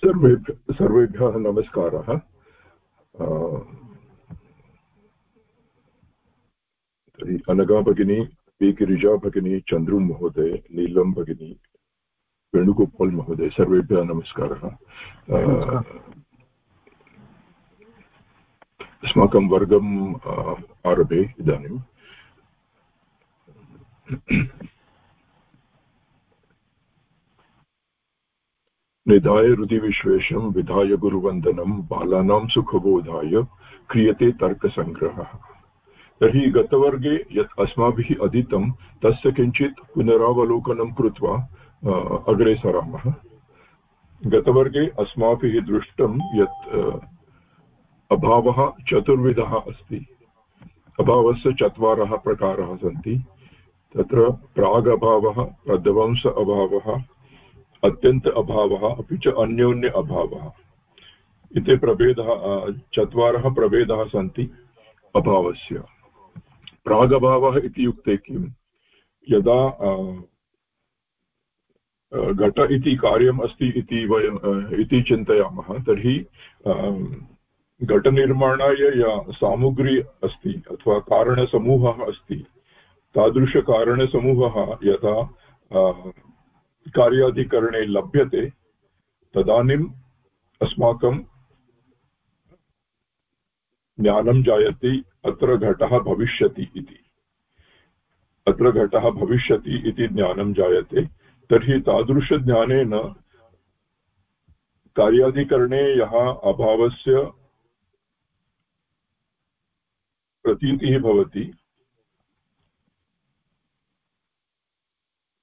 सर्वेभ्यः सर्वेभ्यः नमस्कारः। तर्हि अनगा भगिनी पि गिरिजा भगिनी चन्द्रू महोदय नीलं भगिनी वेणुगोपाल् महोदय सर्वेभ्यः नमस्कारः। अस्माकं वर्गम् आरभे इदानीम् निधाय हृदिविश्वेशं विधाय गुरुवन्दनं बालानां सुखबोधाय क्रियते तर्कसङ्ग्रहः। तर्हि गतवर्गे यत् अस्माभिः अधीतं, तस्य किञ्चित् पुनरावलोकनं कृत्वा अग्रे सरामः। गतवर्गे अस्माभिः दृष्टं यत् अभावः चतुर्विधः अस्ति। अभावस्य चत्वारः प्रकाराः सन्ति। तत्र प्रागभावः, प्रध्वंस अभावः अत्यन्त अभावः, अपि च अन्योन्य अभावः इति प्रभेदः चत्वारः प्रभेदाः सन्ति अभावस्य। प्रागभावः इति युक्ते किं यदा घट इति कार्यम् अस्ति इति वयम् इति चिन्तयामः, तर्हि घटनिर्माणाय या सामुग्री अस्ति अथवा कारणसमूहः अस्ति, तादृशकारणसमूहः यदा कार्याधिकरणे लभ्यते, तदानीम् अस्माकं ज्ञानं जायते, अत्र घटः भविष्यति इति। अत्र घटः भविष्यति इति ज्ञानं जायते, तर्हि तादृशज्ञानेन कार्याधिकरणे यः अभावस्य प्रतीतिः भवति,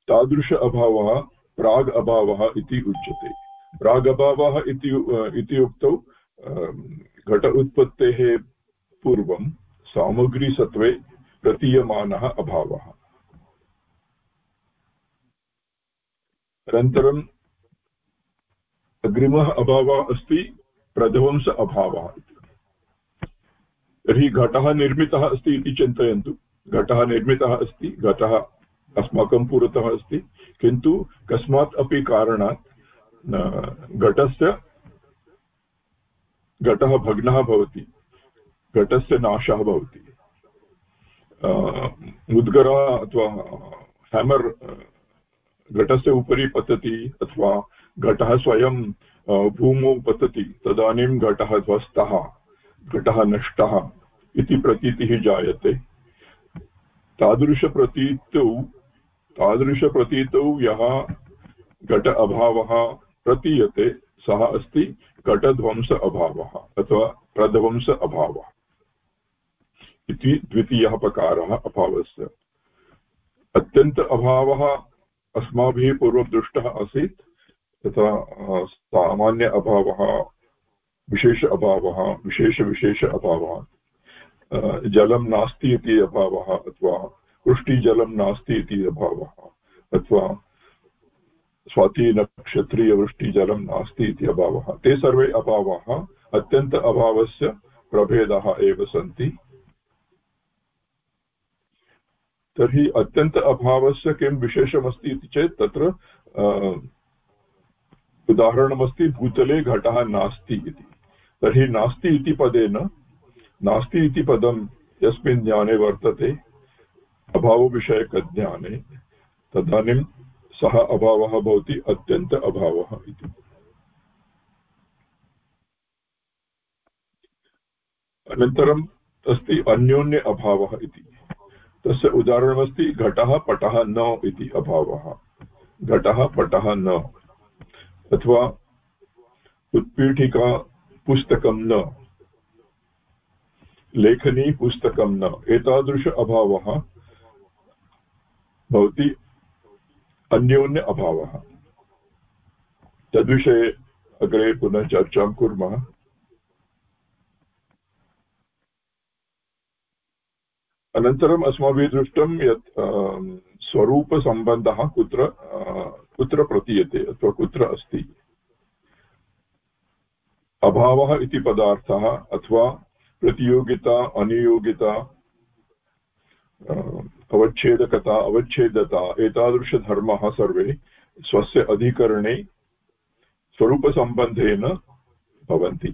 तादृश अभावः प्राग् अभावः इति उच्यते। प्राग् अभावः इति उक्तौ घट उत्पत्तेः पूर्वं सामग्रीसत्त्वे प्रतीयमानः अभावः। अनन्तरम् अग्रिमः अभावः अस्ति, प्रध्वंस अभावः। तर्हि घटः निर्मितः अस्ति इति चिन्तयन्तु। घटः निर्मितः अस्ति, घटः अस्माकं पुरतः अस्ति। किन्तु कस्मात् अपि कारणात् घटस्य, घटः भग्नः भवति। घटस्य नाशः भवति। मुद्गरा अथवा हेमर् घटस्य उपरि पतति अथवा घटः स्वयं भूमौ पतति, तदानीं घटः ध्वस्तः, घटः नष्टः इति प्रतीतिः जायते। तादृशप्रतीतौ तादृशप्रतीतौ यः घट अभावः प्रतीयते, सः अस्ति घटध्वंस अभावः अथवा प्रध्वंस अभावः इति द्वितीयः प्रकारः अभावस्य। अत्यन्त अभावः अस्माभिः पूर्वं दृष्टः आसीत्, तथा सामान्य अभावः, विशेष अभावः विशेषविशेष अभावः जलं नास्ति इति अभावः अथवा वृष्टिजलं नास्ति इति अभावः। अथवा स्वातीनक्षत्रीयवृष्टिजलं नास्ति इति अभावः। ते सर्वे अभावाः, अत्यन्त अभावस्य प्रभेदाः एव सन्ति। तर्हि अत्यन्त अभावस्य किं विशेषमस्ति इति चेत् तत्र उदाहरणमस्ति, भूतले घटः नास्ति इति। तर्हि नास्ति इति पदेन, नास्ति इति पदं यस्मिन् ज्ञाने वर्तते। अभावविषयकज्ञाने, तदानीं सः अभावः भवति, अत्यन्त अभावः इति। अनन्तरम् अस्ति अन्योन्य अभावः इति। तस्य उदाहरणमस्ति, घटः पटः न इति अभावः। घटः पटः न। अथवा उत्पीठिका पुस्तकं न। लेखनी पुस्तकं न। एतादृश अभावः भवति अन्योन्य अभावः तद्विषये अग्रे पुनः चर्चां कुर्मः। अनन्तरम् अस्माभिः दृष्टं यत् स्वरूपसम्बन्धः कुत्र कुत्र प्रतीयते अथवा कुत्र अस्ति। अभावः इति पदार्थः अथवा प्रतियोगिता, अनियोगिता अवच्छेदकता, अवच्छेदता, एतादृशधर्माः सर्वे स्वस्य अधिकरणे स्वरूपसम्बन्धेन भवन्ति।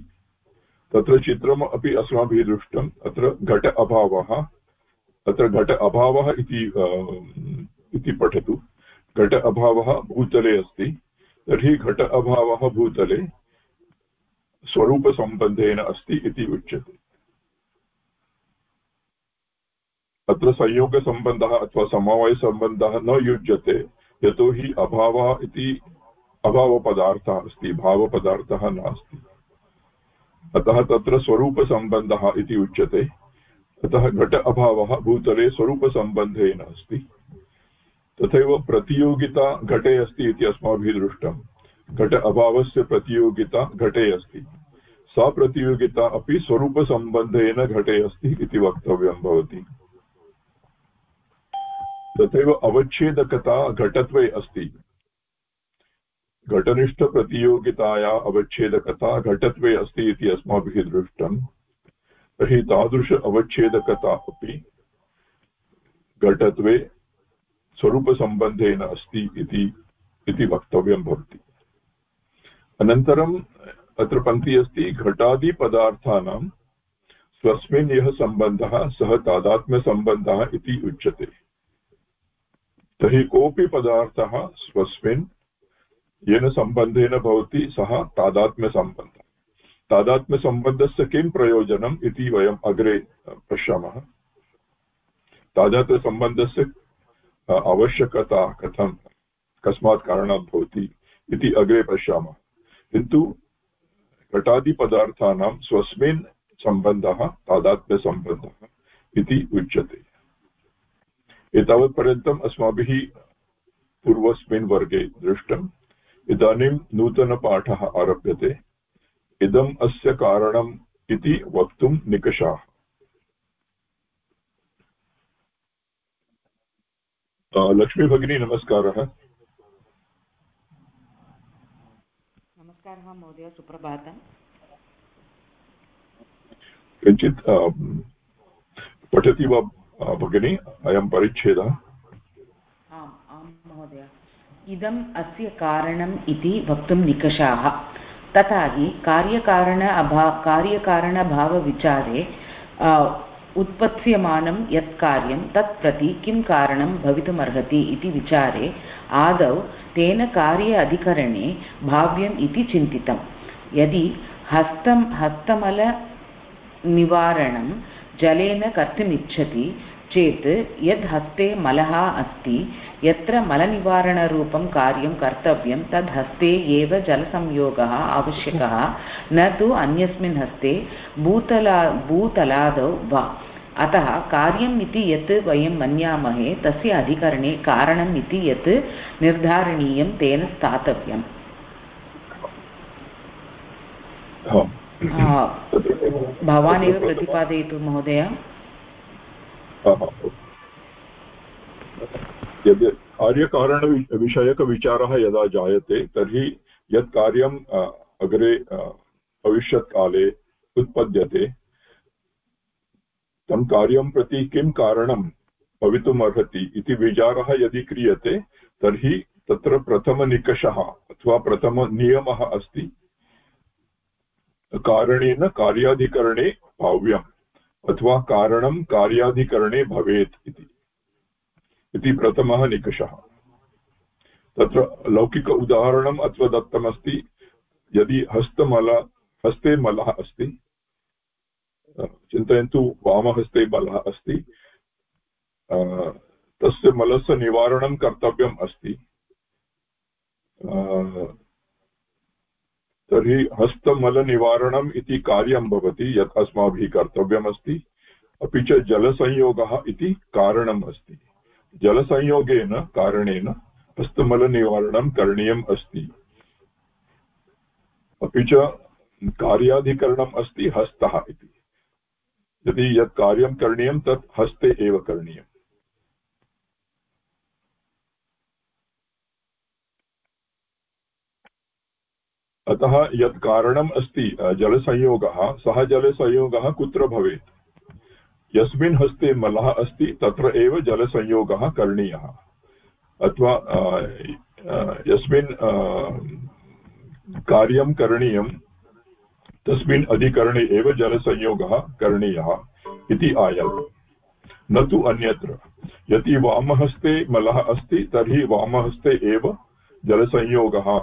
तत्र चित्रम् अपि अस्माभिः दृष्टम्, अत्र घट अभावः, अत्र घट अभावः इति इति पठतु। घट अभावः भूतले अस्ति, तर्हि घट अभावः भूतले स्वरूपसम्बन्धेन अस्ति इति उच्यते। अत्र संयोगसम्बन्धः अथवा समवायसम्बन्धः न युज्यते यतोहि अभावः इति अभावपदार्थः अस्ति, भावपदार्थः नास्ति। अतः तत्र स्वरूपसम्बन्धः इति उच्यते। अतः घट अभावः भूतले स्वरूपसम्बन्धेन अस्ति तथैव प्रतियोगिता घटे अस्ति इति अस्माभिः दृष्टं। घट अभावस्य प्रतियोगिता घटे अस्ति। सा प्रतियोगिता अपि स्वरूपसम्बन्धेन घटे अस्ति इति वक्तव्यं भवति। तथैव अवच्छेदकता घटत्वे अस्ति। घटनिष्ठप्रतियोगिताया अवच्छेदकता घटत्वे अस्ति इति अस्माभिः दृष्टम् तर्हि तादृश अवच्छेदकता अपि घटत्वे स्वरूपसम्बन्धेन अस्ति इति वक्तव्यं भवति। अनन्तरम् अत्र पङ्क्ति अस्ति, घटादिपदार्थानां स्वस्मिन् यः सम्बन्धः सः तादात्म्यसम्बन्धः इति उच्यते। तर्हि कोऽपि पदार्थः स्वस्मिन् येन सम्बन्धेन भवति, सः तादात्म्यसम्बन्धः। तादात्म्यसम्बन्धस्य किं प्रयोजनम् इति वयम् अग्रे पश्यामः। तादात्म्यसम्बन्धस्य आवश्यकता कथं, कस्मात् कारणात् भवति इति अग्रे पश्यामः। किन्तु घटादिपदार्थानां स्वस्मिन् सम्बन्धः तादात्म्यसम्बन्धः इति उच्यते। एतावत्पर्यन्तम् अस्माभिः पूर्वस्मिन् वर्गे दृष्टम् इदानीं नूतनपाठः आरभ्यते। इदम् अस्य कारणम् इति वक्तुं निकषाः। लक्ष्मीभगिनी नमस्कारः। नमस्कारः महोदय सुप्रभातम्। किञ्चित् पठति वा भगिनि, अयं परिच्छेदः। आम् आं महोदय। इदम् अस्य कारणम् इति वक्तुं निकषाः। तथा हि कार्यकारण अभा, कार्यकारणभावविचारे उत्पत्स्यमानं यत् कार्यं तत् प्रति किं कारणं भवितुमर्हति इति विचारे आदौ तेन कार्य अधिकरणे भाव्यम् इति चिन्तितं। यदि हस्तं हस्तमलनिवारणं जलेन कर्तुमिच्छति चेत् यद् हस्ते मलः अस्ति यत्र मलनिवारणरूपं कार्यं कर्तव्यं तद् हस्ते एव जलसंयोगः आवश्यकः। न तु अन्यस्मिन् हस्ते भूतला भूतलादौ वा। अतः कार्यम् इति यत् वयं मन्यामहे तस्य अधिकरणे कारणम् इति यत् निर्धारणीयं तेन स्थातव्यम्। भवान् एव प्रतिपादयतु महोदय। यद् कार्यकारणविषयकविचारः यदा जायते, तर्हि यत् कार्यम् अग्रे भविष्यत्काले उत्पद्यते, तं कार्यं प्रति किं कारणं भवितुम् अर्हति इति विचारः यदि क्रियते, तर्हि तत्र प्रथमनिकषः अथवा प्रथमनियमः अस्ति। कारणेन कार्याधिकरणे भाव्यम्। अथवा कारणं कार्याधिकरणे भवेत् इति। इति प्रथमः निकषः। तत्र लौकिक उदाहरणम् अत्र दत्तमस्ति, यदि हस्तमल, हस्ते मलः अस्ति चिन्तयन्तु वामहस्ते मलः अस्ति तस्य मलस्य निवारणं कर्तव्यम् अस्ति। तर्हि हस्तमलनिवारणम् इति कार्यं भवति, यत् अस्माभिः कर्तव्यमस्ति। अपि च जलसंयोगः इति कारणम् अस्ति। जलसंयोगेन, कारणेन हस्तमलनिवारणं करणीयम् अस्ति। अपि च कार्याधिकरणम् अस्ति हस्तः इति। यदि यत् कार्यं करणीयं, तत् हस्ते एव करणीयम्। अतः यत् कारणम् अस्ति जलसंयोगः, सः जलसंयोगः कुत्र भवेत्? यस्मिन् हस्ते मलः अस्ति, तत्र एव जलसंयोगः करणीयः। अथवा यस्मिन् कार्यं करणीयं, तस्मिन् अधिकरणे एव जलसंयोगः करणीयः इति आयाति। न तु अन्यत्र। यदि वामहस्ते मलः अस्ति, तर्हि वामहस्ते एव जलसंयोगः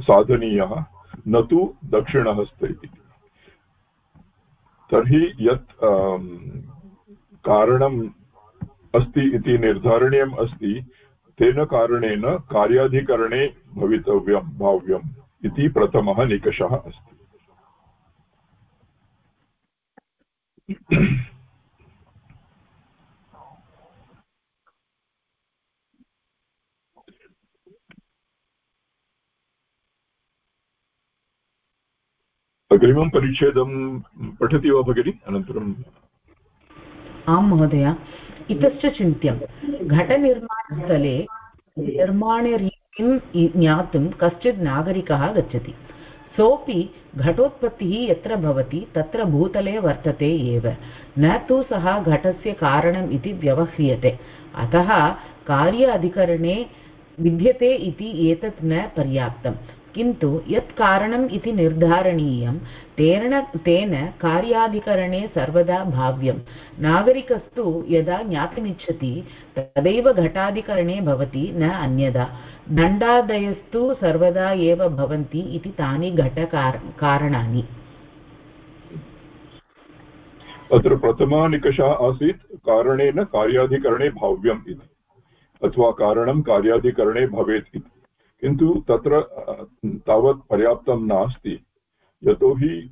साधनीयः, न तु दक्षिणहस्ते इति। तर्हि यत् कारणम् अस्ति इति निर्धारणीयम् अस्ति, तेन कारणेन कार्याधिकरणे भवितव्यं, भाव्यम् इति प्रथमः निकषः अस्ति। अग्रिमं परिच्छेदं पठति वा भगिनि? अनन्तरम् आं महोदय। इतश्च चिन्त्यं। घटनिर्माणस्थले निर्माणरीतिं ज्ञातुं कश्चित् नागरिकः गच्छति। सोऽपि घटोत्पत्तिः यत्र भवति, तत्र भूतले वर्तते एव। न तु सः घटस्य कारणम् इति व्यवह्रियते। अतः कार्य अधिकरणे विद्यते इति एतत् न पर्याप्तम्। किन्तु यत् कारणम् इति निर्धारणीयं, तेन तेन कार्याधिकरणे सर्वदा भाव्यं नागरिकस्तु यदा ज्ञातुमिच्छति, तदैव घटाधिकरणे भवति, न अन्यदा। दण्डादयस्तु सर्वदा एव भवन्ति इति तानि घटकार कारणानि। अत्र प्रथमः आसीत्, कारणेन कार्याधिकरणे भाव्यम् इति। अथवा कारणं कार्याधिकरणे भवेत् इति। किन्तु तत्र तावत् पर्याप्तं नास्ति। यतोहि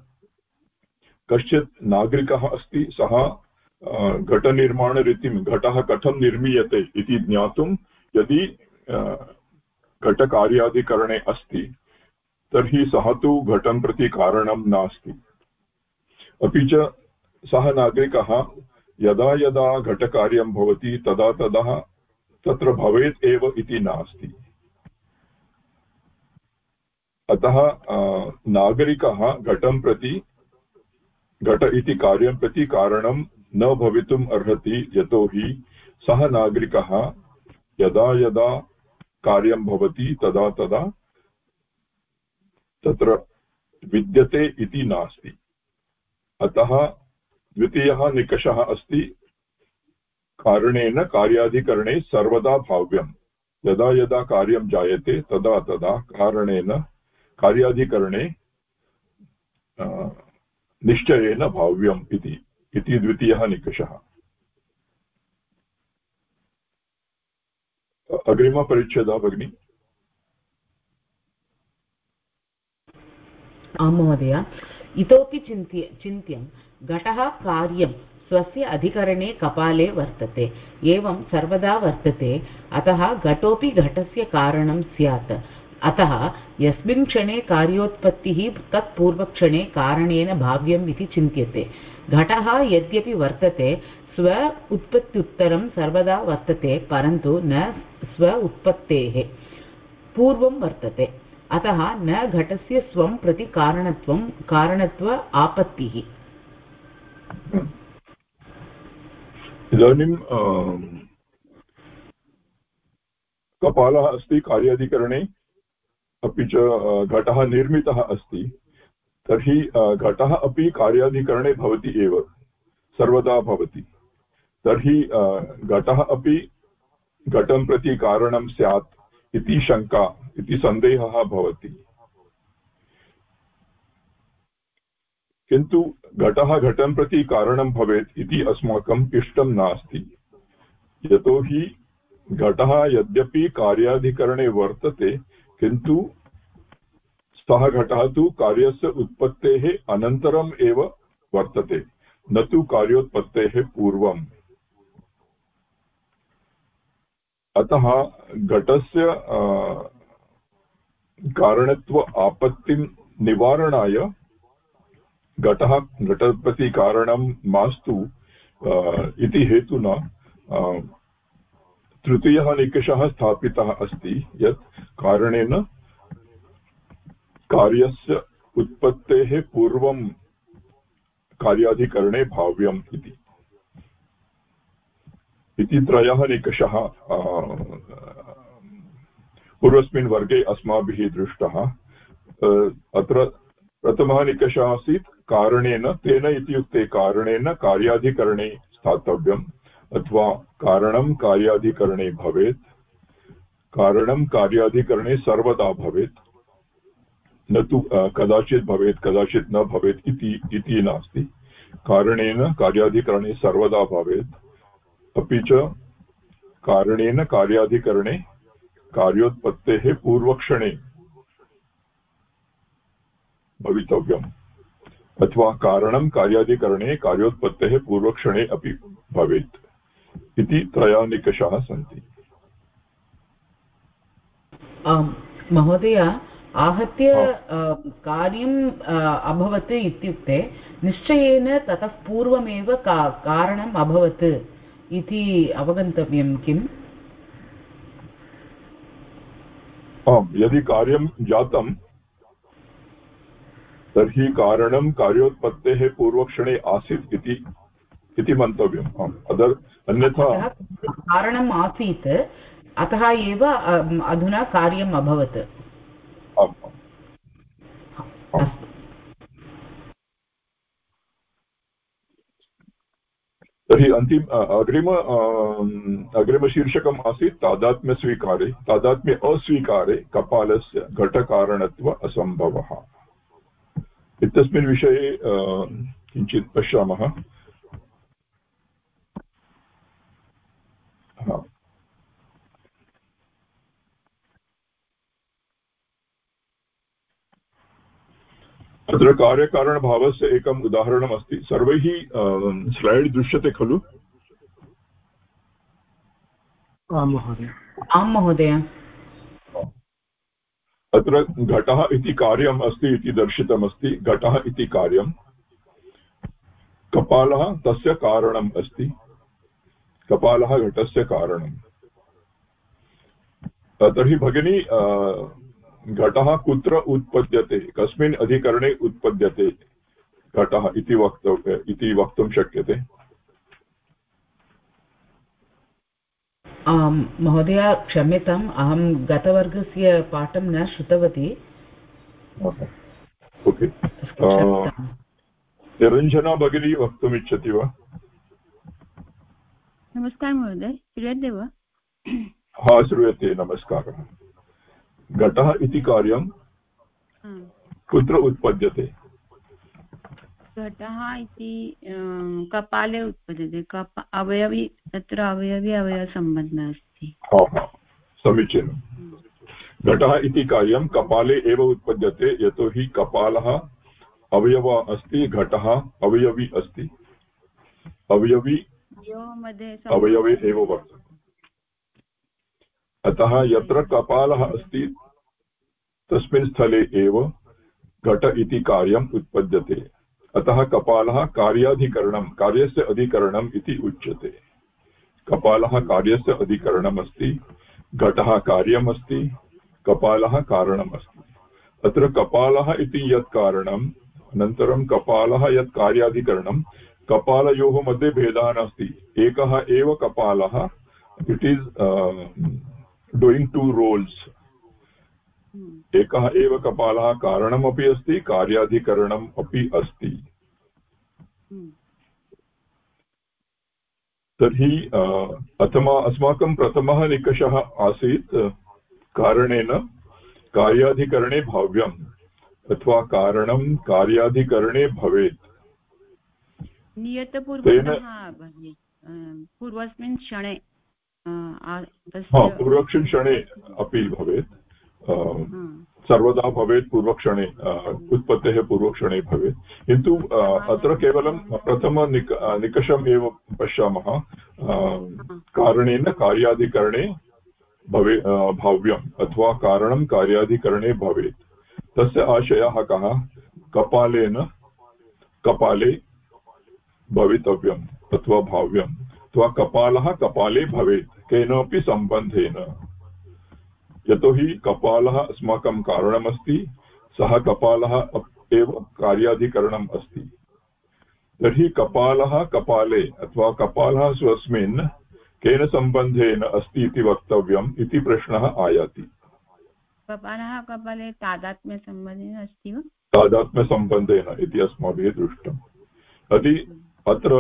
कश्चित् नागरिकः अस्ति, सः घटनिर्माणरीतिं, घटः कथं निर्मीयते इति ज्ञातुं, यदि घटकार्याधिकरणे अस्ति, तर्हि सः तु घटं प्रति कारणं नास्ति। अपि च सः नागरिकः यदा यदा घटकार्यं भवति, तदा तदा तत्र भवेत् एव इति नास्ति। अतः नागरिकः घटं प्रति, घट इति कार्यं प्रति कारणं न भवितुम् अर्हति यतोहि सः नागरिकः यदा यदा कार्यं भवति तदा तदा तत्र विद्यते इति नास्ति। अतः द्वितीयः निकषः अस्ति, कारणेन कार्याधिकरणे सर्वदा भाव्यम् यदा यदा कार्यं जायते तदा तदा कारणेन कार्याधिकरणे निश्चयेन भाव्यम् इति इति द्वितीयः निकषः। अग्रिमपरिच्छेदः भगिनि? आं महोदय, इतोपि चिन्त्य, चिन्त्यं, घटः कार्यं स्वस्य अधिकरणे कपाले वर्तते, एवं सर्वदा वर्तते, अतः घटोपि घटस्य कारणं स्यात्। अतः यस्मिन् क्षणे कार्योत्पत्तिः तत्पूर्वक्षणे कारणेन भाव्यम् इति चिन्त्यते। घटः यद्यपि वर्तते, स्व उत्पत्त्युत्तरं सर्वदा वर्तते, परन्तु न स्व उत्पत्तेः पूर्वं वर्तते। अतः न घटस्य स्वं प्रति कारणत्वं, कारणत्व आपत्तिः। इदानीं कपालः अस्ति कार्याधिकरणे। अपि च घटः निर्मितः अस्ति, तर्हि घटः अपि कार्याधिकरणे भवति एव, सर्वदा भवति। तर्हि घटः अपि घटं प्रति कारणं स्यात् इति शङ्का, इति सन्देहः भवति। किन्तु घटः घटं प्रति कारणं भवेत् इति अस्माकम् इष्टं नास्ति। यतोहि, घटः यद्यपि कार्याधिकरणे वर्तते किन्तु सः घटः तु कार्यस्य उत्पत्तेः अनन्तरम् एव वर्तते, न तु कार्योत्पत्तेः पूर्वम्। अतः घटस्य कारणत्व आपत्तिं निवारणाय घटः घटप्रति कारणं मास्तु इति हेतुना तृतीयः निकषः स्थापितः अस्ति, यत् कारणेन कार्यस्य उत्पत्तेः पूर्वं कार्याधिकरणे भाव्यम् इति। त्रयः निकषः पूर्वस्मिन् वर्गे अस्माभिः दृष्टः। अत्र प्रथमः निकषः आसीत्, कारणेन, तेन इत्युक्ते कारणेन कार्याधिकरणे स्थातव्यम्। अथवा कारणं कार्याधिकरणे भवेत्। कारणं कार्याधिकरणे सर्वदा भवेत्। न तु कदाचित् भवेत्, कदाचित् न भवेत् इति नास्ति। कारणेन कार्याधिकरणे सर्वदा भवेत्। अपि च कारणेन कार्याधिकरणे कार्योत्पत्तेः पूर्वक्षणे भवितव्यम्। अथवा कारणं कार्यादिकरणे कार्योत्पत्तेः पूर्वक्षणे अपि भवेत्। इति त्रयः निकषाः सन्ति। आम् महोदय आहत्य कार्यम् अभवत् इत्युक्ते निश्चयेन ततः पूर्वमेव का कारणम् अभवत् इति अवगन्तव्यं किम्? आम् यदि कार्यं जातं तर्हि कारणं कार्योत्पत्तेः पूर्वक्षणे आसीत् इति इति मन्तव्यम्। आम् अदर् अन्यथा कारणम् आसीत्। अतः एव अधुना कार्यम् अभवत्। तर्हि अन्तिम अग्रिम अग्रिमशीर्षकम् आसीत् तादात्म्यस्वीकारे तादात्म्य अस्वीकारे कपालस्य घटकारणत्व असम्भवः। इत्यस्मिन् विषये किञ्चित् पश्यामः। अत्र कार्यकारणभावस्य एकम् उदाहरणमस्ति सर्वैः स्लैड् दृश्यते खलु? आं महोदय। आं महोदय। अत्र घटः इति कार्यम् अस्ति इति दर्शितमस्ति घटः इति कार्यं कपालः तस्य कारणम् अस्ति। कपालः घटस्य कारणम्। तर्हि भगिनी घटः कुत्र उत्पद्यते? कस्मिन् अधिकरणे उत्पद्यते घटः इति वक्तव्य इति वक्तुं शक्यते? आम् महोदय क्षम्यताम् अहं गतवर्गस्य पाठं न श्रुतवती। निरञ्जना भगिनी वक्तुमिच्छति वा? नमस्कारः महोदय श्रूयते वा हा श्रूयते नमस्कारः। घटः इति कार्यं कुत्र उत्पद्यते? घटः इति कपाले उत्पद्यते। कप अवयवी तत्र अवयवी अवयवसम्बन्धः अस्ति। समीचीनं। घटः इति कार्यं कपाले एव उत्पद्यते यतोहि कपालः अवयव अस्ति घटः अवयवी अस्ति। अवयवी अवयवे एव वर्तते। अतः यत्र कपालः अस्ति तस्मिन् स्थले एव घट इति कार्यम् उत्पद्यते। अतः कपालः कार्याधिकरणं कार्यस्य अधिकरणम् इति उच्यते। कपालः कार्यस्य अधिकरणम् अस्ति घटः कार्यमस्ति कपालः कारणम् अस्ति। अत्र कपालः इति यत् कारणम् अनन्तरं कपालः यत् कार्याधिकरणं कपालयोः मध्ये भेदः नास्ति एकः एव कपालः। It is doing two roles एकः एव कपालः कारणमपि अस्ति कार्याधिकरणम् अपि अस्ति। तर्हि अथमा अस्माकं प्रथमः निकषः आसीत् कारणेन कार्याधिकरणे भाव्यम् अथवा कारणं कार्याधिकरणे भवेत्। पूर्वस्मिन् क्षणे पूर्वस्मिन् क्षणे अपि भवेत्। सर्वदा भवेत् पूर्वक्षणे उत्पत्तेः पूर्वक्षणे भवेत्। किन्तु अत्र केवलं प्रथमनिक निकषम् एव पश्यामः। कारणेन कार्याधिकरणे भवे भाव्यम् अथवा कारणं कार्याधिकरणे भवेत्। तस्य आशयः कः? कपालेन कपाले भवितव्यम् अथवा भाव्यम् अथवा कपालः कपाले भवेत् केनापि सम्बन्धेन। यतोहि कपालः अस्माकं कारणमस्ति सः कपालः एव कार्याधिकरणम् अस्ति। तर्हि कपालः कपाले अथवा कपालः स्वस्मिन् केन सम्बन्धेन अस्ति इति वक्तव्यम् इति प्रश्नः आयाति। कपालः कपाले तादात्म्यसम्बन्धेन अस्ति वा? तादात्म्यसम्बन्धेन इति अस्माभिः दृष्टम्। यदि अत्र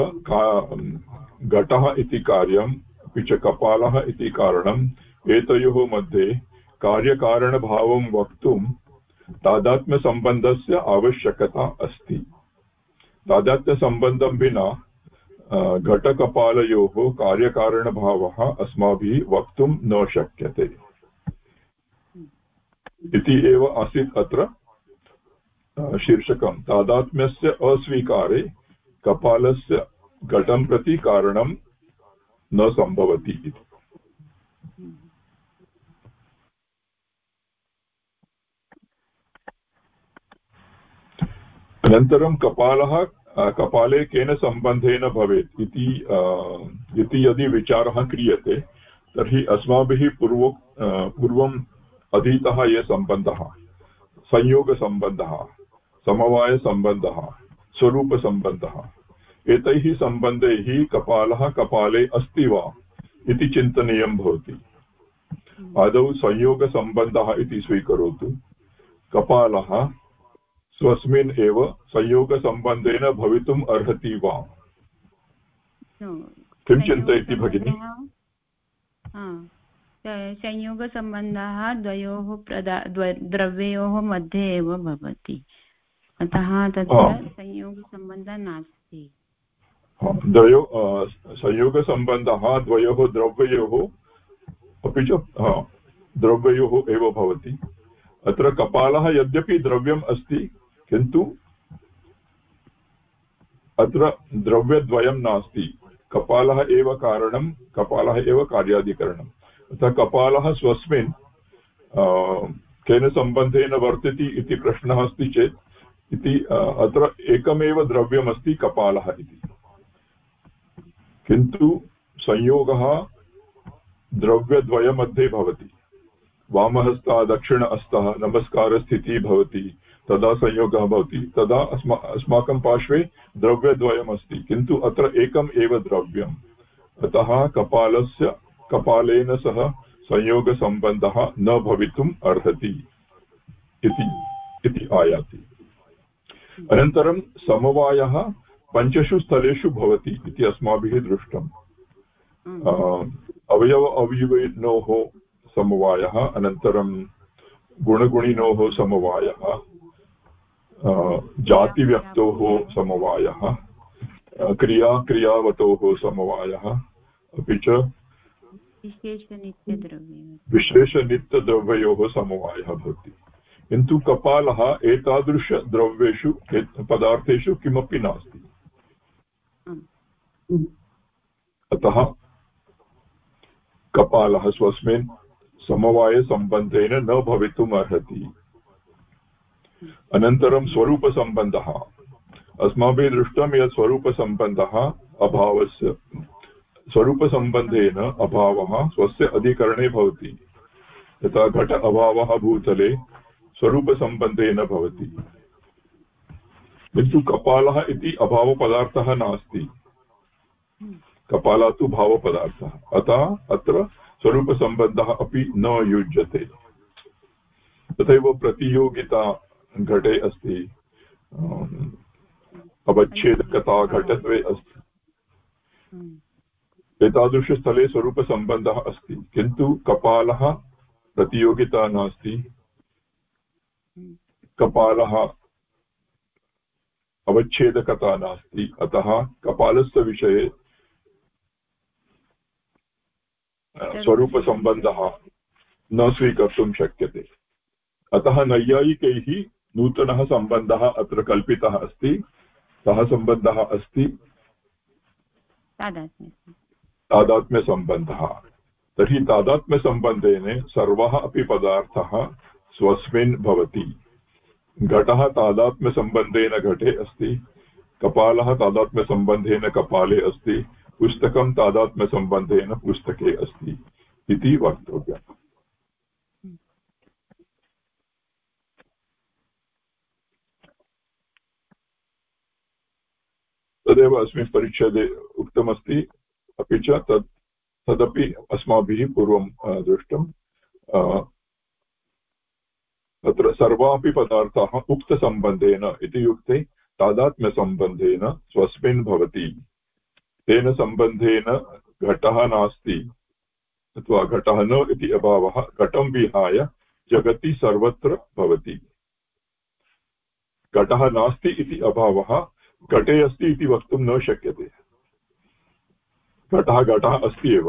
घटः इति कार्यम् अपि च कपालः इति कारणम् एतयोः मध्ये कार्यकारणभावं वक्तुं तादात्म्यसम्बन्धस्य आवश्यकता अस्ति। तादात्म्यसम्बन्धं विना घटकपालयोः कार्यकारणभावः अस्माभिः वक्तुं न शक्यते। इति एव आसीत् अत्र शीर्षकं। तादात्म्यस्य अस्वीकारे कपालस्य घटं प्रति कारणं न सम्भवति इति। अनन्तरं कपालः कपाले केन सम्बन्धेन भवेत् इति इति यदि विचारः क्रियते, तर्हि अस्माभिः पूर्व पूर्वम् अधीतः ये सम्बन्धः, संयोगसम्बन्धः, समवायसम्बन्धः स्वरूपसम्बन्धः। एतैः सम्बन्धैः कपालः कपाले अस्ति वा इति चिन्तनीयं भवति। आदौ संयोगसम्बन्धः इति स्वीकरोतु। कपालः स्वस्मिन् एव संयोगसम्बन्धेन भवितुम् अर्हति वा? किं चिन्तयति भगिनि? संयोगसम्बन्धः द्वयोः प्रदा द्रव्ययोः मध्ये एव भवति। अतः तत्र संयोगसम्बन्धः नास्ति द्वयो संयोगसम्बन्धः द्वयोः द्रव्ययोः अपि च द्रव्ययोः एव भवति। अत्र कपालः यद्यपि द्रव्यम् अस्ति किन्तु अत्र द्रव्यद्वयं नास्ति। कपालः एव कारणं कपालः एव कार्यादिकरणम्। अतः कपालः स्वस्मिन् केन सम्बन्धेन वर्तति इति प्रश्नः अस्ति चेत् इति अत्र एकमेव द्रव्यमस्ति कपालः इति। किन्तु संयोगः द्रव्यद्वयमध्ये भवति। वामहस्तः, दक्षिण हस्तः नमस्कारस्थितिः भवति, तदा संयोगः भवति, तदा अस्मा, अस्माकं पार्श्वे द्रव्यद्वयमस्ति। किन्तु अत्र एकम् एव द्रव्यम्। अतः कपालस्य, कपालेन सह संयोगसम्बन्धः न भवितुम् अर्हति इति आयाति। अनन्तरं समवायः पञ्चषु स्थलेषु भवति इति अस्माभिः दृष्टम्। अवयव अवयविनोः समवायः अनन्तरं गुणगुणिनोः समवायः जातिव्यक्तोः समवायः क्रियाक्रियावतोः समवायः अपि च विशेषनित्यद्रव्ययोः समवायः भवति। किन्तु कपालः एतादृशद्रव्येषु पदार्थेषु किमपि नास्ति। अतः कपालः स्वस्मिन् समवायसम्बन्धेन न भवितुम् अर्हति। अनन्तरं स्वरूपसम्बन्धः। अस्माभिः दृष्टं यत् स्वरूपसम्बन्धः अभावस्य स्वरूपसम्बन्धेन अभावः स्वस्य अधिकरणे भवति। यथा घट अभावः भूतले स्वरूपसम्बन्धेन भवति। किन्तु कपालः इति अभावपदार्थः नास्ति। कपालः तु भावपदार्थः। अतः अत्र स्वरूपसम्बन्धः अपि न युज्यते। तथैव प्रतियोगिता घटे अस्ति। अवच्छेदकता घटत्वे अस्ति। एतादृशस्थले स्वरूपसम्बन्धः अस्ति। किन्तु कपालः प्रतियोगिता नास्ति। कपालः अवच्छेदकता नास्ति। अतः कपालस्य विषये स्वरूपसम्बन्धः न स्वीकर्तुं शक्यते। अतः नैयायिकैः नूतनः सम्बन्धः अत्र कल्पितः अस्ति। सः सम्बन्धः अस्ति। तादात्म्यसम्बन्धः। तर्हि तादात्म्यसम्बन्धेन सर्वः अपि पदार्थः स्वस्मिन् भवति। घटः तादात्म्यसम्बन्धेन घटे अस्ति, कपालः तादात्म्यसम्बन्धेन कपाले अस्ति, पुस्तकं तादात्म्यसम्बन्धेन पुस्तके अस्ति इति वक्तव्यम्। तदेव अस्मिन् परिच्छेदे उक्तमस्ति, अपि च तत् तदपि अस्माभिः पूर्वं दृष्टम् तत्र सर्वापि पदार्थाः उक्तसम्बन्धेन इति युक्ते तादात्म्यसम्बन्धेन स्वस्मिन् भवति। तेन सम्बन्धेन घटः नास्ति अथवा घटः न इति अभावः घटं विहाय जगति सर्वत्र भवति। घटः नास्ति इति अभावः घटे अस्ति इति वक्तुं न शक्यते। घटः घटः अस्ति एव।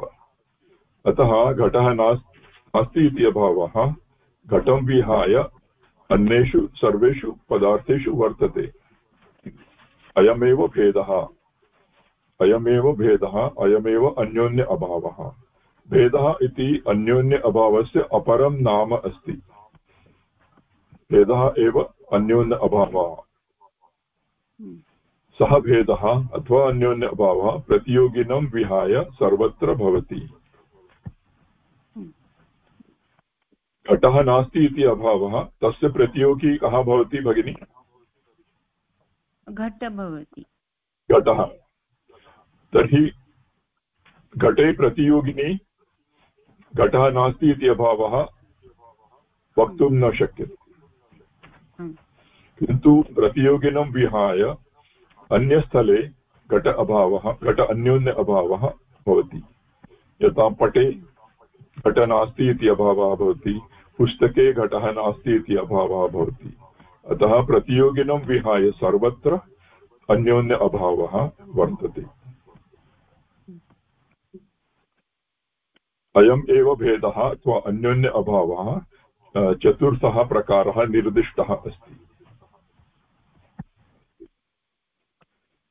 अतः घटः नास्ति इति अभावः घटं विहाय अन्येषु सर्वेषु पदार्थेषु वर्तते। अयमेव भेदः। अयमेव भेदः, अयमेव अन्योन्य अभावः। भेदः इति अन्योन्य अभावस्य अपरं नाम अस्ति। भेदः एव अन्योन्य अभावः। सः भेदः अथवा अन्योन्य अभावः प्रतियोगिनं विहाय सर्वत्र भवति। घटः नास्ति इति अभावः। तस्य प्रतियोगी कः भवति भगिनि? घट भवति। घटः। तर्हि घटे प्रतियोगिनी घटः नास्ति इति अभावः वक्तुं न शक्यते। किन्तु प्रतियोगिनं विहाय अन्यस्थले घट अभावः घट अन्योन्य अभावः भवति। यथा पटे घट नास्ति इति अभावः भवति। पुस्तके घटः नास्ति इति अभावः भवति। अतः प्रतियोगिनं विहाय सर्वत्र अन्योन्य अभावः वर्तते। अयम् एव भेदः अथवा अन्योन्य अभावः चतुर्थः प्रकारः निर्दिष्टः अस्ति।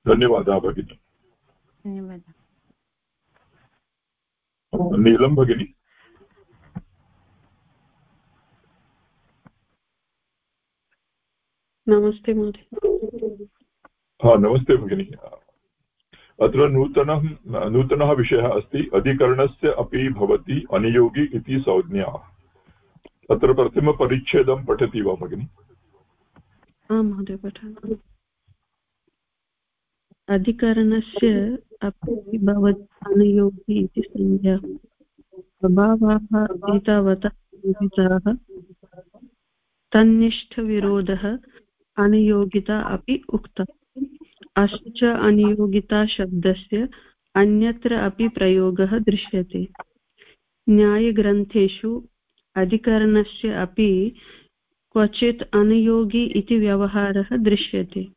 धन्यवादः भगिनि। नीलं भगिनि। नमस्ते महोदय। हा नमस्ते भगिनि। अत्र नूतनः नूतनः विषयः अस्ति अधिकरणस्य अपि भवति अनियोगी इति संज्ञा। अत्र प्रथमपरिच्छेदं पठति वा भगिनि? आं महोदय पठामि। अधिकरणस्य अपि भवति अनियोगी इति संज्ञा। प्रभावाः एतावता तन्निष्ठविरोधः अनियोगिता अपि उक्ता। अस्य च अनियोगिताशब्दस्य अन्यत्र अपि प्रयोगः दृश्यते। न्यायग्रन्थेषु अधिकरणस्य अपि क्वचित् अनियोगी इति व्यवहारः दृश्यते।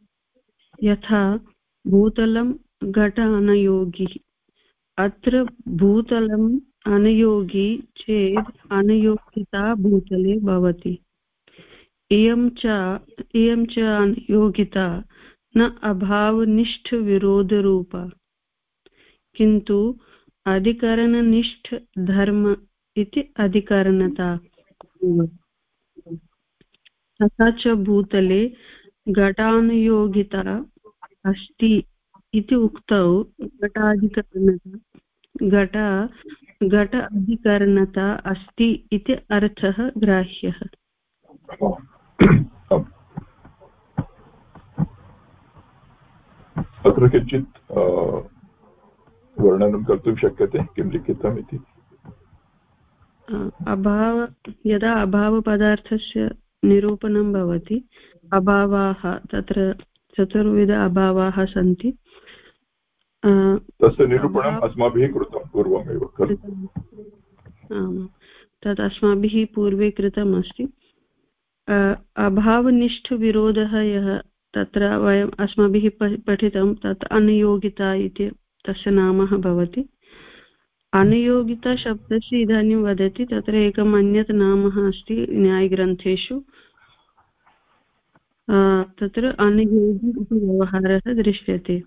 यथा भूतलं घट अनयोगी। अत्र भूतलम् अनयोगी चेत् अनयोगिता भूतले भवति। इयं च इयं च अनयोगिता न अभावनिष्ठविरोधरूपा। किन्तु अधिकरणनिष्ठ धर्म इति अधिकरणता। तथा च भूतले घटानुयोगिता अस्ति इति उक्तौ घटाधिकरणता, घटा घट अधिकरणता अस्ति इति अर्थः ग्राह्यः। अत्र किञ्चित् वर्णनं कर्तुं शक्यते किं लिखितम् इति अभाव यदा अभावपदार्थस्य निरूपणं भवति अभावाः तत्र चतुर्विध अभावाः सन्ति। तस्य निरूपणम् अस्माभिः कृतं पूर्वमेव तत् अस्माभिः पूर्वे कृतम् अस्ति अभावनिष्ठविरोधः यः तत्र वयम् अस्माभिः पठितं तत् अनुयोगिता इति तस्य नाम भवति। अनुयोगिताशब्दस्य इदानीं वदति तत्र एकम् अन्यत् नाम अस्ति न्यायग्रन्थेषु। तत्र अनुयोगी इति व्यवहारः दृश्यते।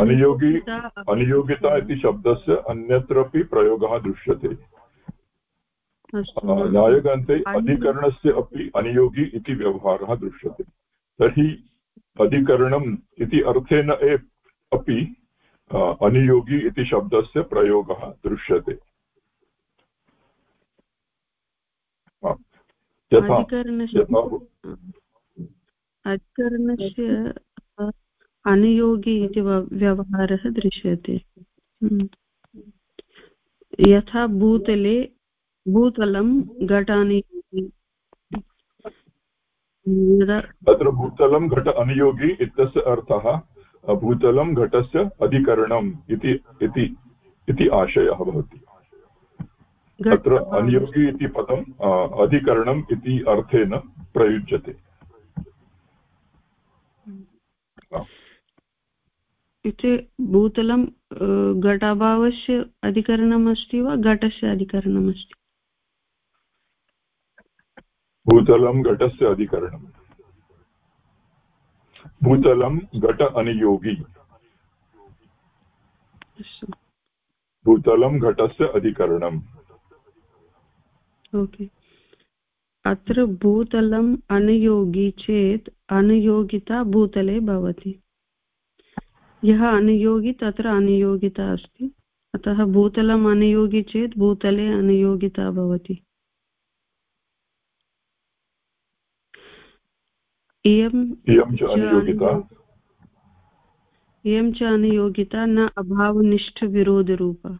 अनुयोगी अनुयोगिता इति शब्दस्य अन्यत्रापि प्रयोगः दृश्यते। न्यायग्रन्थे अधिकरणस्य अपि अनियोगी इति व्यवहारः दृश्यते। तर्हि अधिकरणम् इति अर्थेन अपि अनियोगी इति शब्दस्य प्रयोगः दृश्यते। अधिकरणस्य अनुयोगी इति व्यवहारः दृश्यते। हम्म। यथा भूतले भूतलं घटानि अत्र भूतलं घट अनुयोगी इत्यस्य अर्थः भूतलं घटस्य अधिकरणम् इति इति आशयः भवति। अत्र अनुयोगी इति पदम् अधिकरणम् इति अर्थेन प्रयुज्यते। इत्युक्ते भूतलं घटाभावस्य अधिकरणम् अस्ति वा घटस्य अधिकरणम् अस्ति भूतलं घटस्य अधिकरणम्। भूतलं घट अनुयोगी। भूतलं घटस्य अधिकरणम्। ओके। अत्र भूतलम् अनुयोगी चेत् अनुयोगिता भूतले भवति। यः अनुयोगी, तत्र अनुयोगिता अस्ति। अतः भूतलम् अनुयोगी चेत् भूतले अनुयोगिता भवति। इयं च अनुयोगिता। न अभावनिष्ठविरोधरूपा।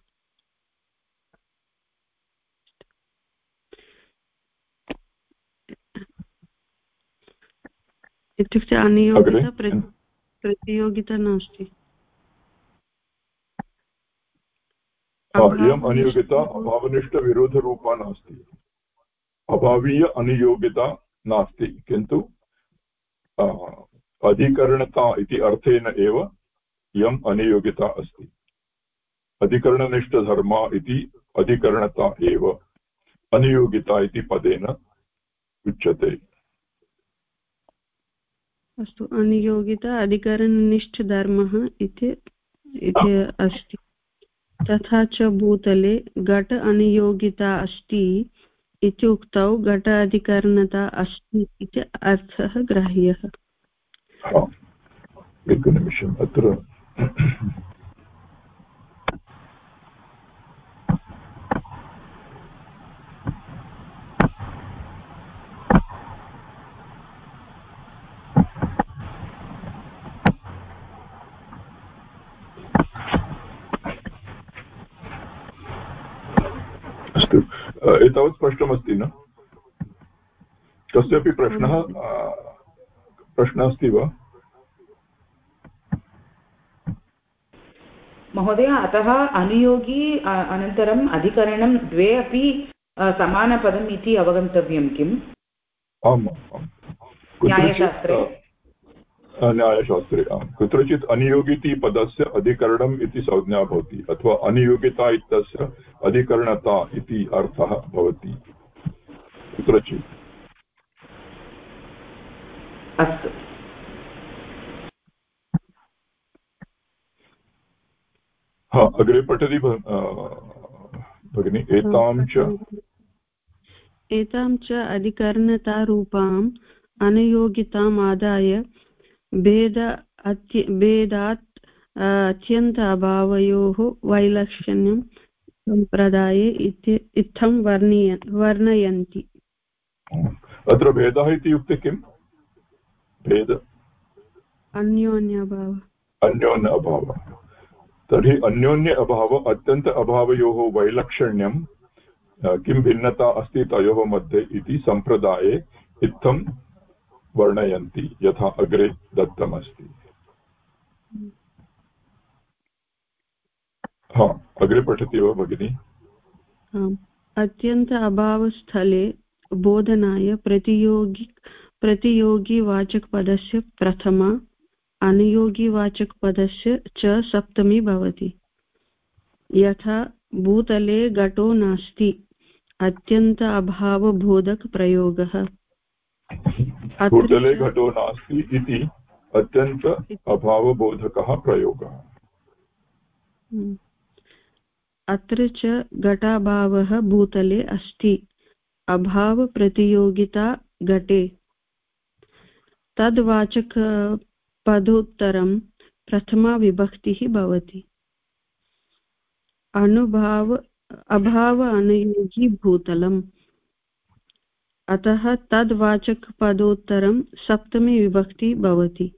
इत्युक्ते अनुयोगिता प्रतियोगिता नास्ति। इयम् अनुयोगिता अभावनिष्ठविरोधरूपा नास्ति। अभावीय अनुयोगिता नास्ति किन्तु अधिकरणता इति अर्थेन एव इयम् अनुयोगिता अस्ति। अधिकरणनिष्ठधर्म इति अधिकरणता एव अनुयोगिता इति पदेन उच्यते। अस्तु अनुयोगिता अधिकरणनिष्ठधर्मः इति अस्ति। तथा च भूतले घट अनुयोगिता अस्ति। इत्युक्तौ घट अधिकरणता अस्ति इति अर्थः ग्राह्यः। एकनिमिषम् अत्र एतावत् स्पष्टमस्ति न? कस्यापि प्रश्नः प्रश्नः अस्ति वा? महोदय अतः अनुयोगी अनन्तरम् अधिकरणं द्वे अपि समानपदम् इति अवगन्तव्यं किम्? आम् आम् न्यायशास्त्रे। न्यायशास्त्रे कुत्रचित् अनियोगिति पदस्य अधिकरणम् इति संज्ञा भवति अथवा अनियोगिता इत्यस्य अधिकरणता इति अर्थः भवति। कुत्रचित्। अस्तु। हा अग्रे पठति भगिनि एतां च एतां च अधिकरणतारूपाम् अनुयोगिताम् आदाय भेद अत्य भेदात् अत्यन्त अभावयोः वैलक्षण्यं सम्प्रदाये इत्थं वर्णीय वर्णयन्ति। अत्र भेदः इत्युक्ते किम्? भेद। अन्योन्य अभावः अन्योन्य अभावः। तर्हि अन्योन्य अभाव अत्यन्त अभावयोः वैलक्षण्यं किं भिन्नता अस्ति तयोः मध्ये इति सम्प्रदाये इत्थं वर्णयन्ति, यथा अग्रे दत्तमस्ति। अग्रे पठति वा भगिनि? अत्यन्त अभावस्थले बोधनाय प्रतियोगि, प्रतियोगिवाचकपदस्य प्रथमा, अनुयोगिवाचकपदस्य च सप्तमी भवति। यथा, भूतले घटो नास्ति, अत्यन्त अभावबोधकप्रयोगः। भूतले घटो नास्ति इति अत्यन्त अभावबोधकः प्रयोगः। हम्म। अत्र च घटाभावः भूतले अस्ति। अभावप्रतियोगिता घटे। तद्वाचकपदोत्तरं प्रथमा विभक्तिः भवति। अनुभाव अभाव अनुयोगी भूतलम्। अतः तद्वाचकपदोत्तरं सप्तमी विभक्ति भवति।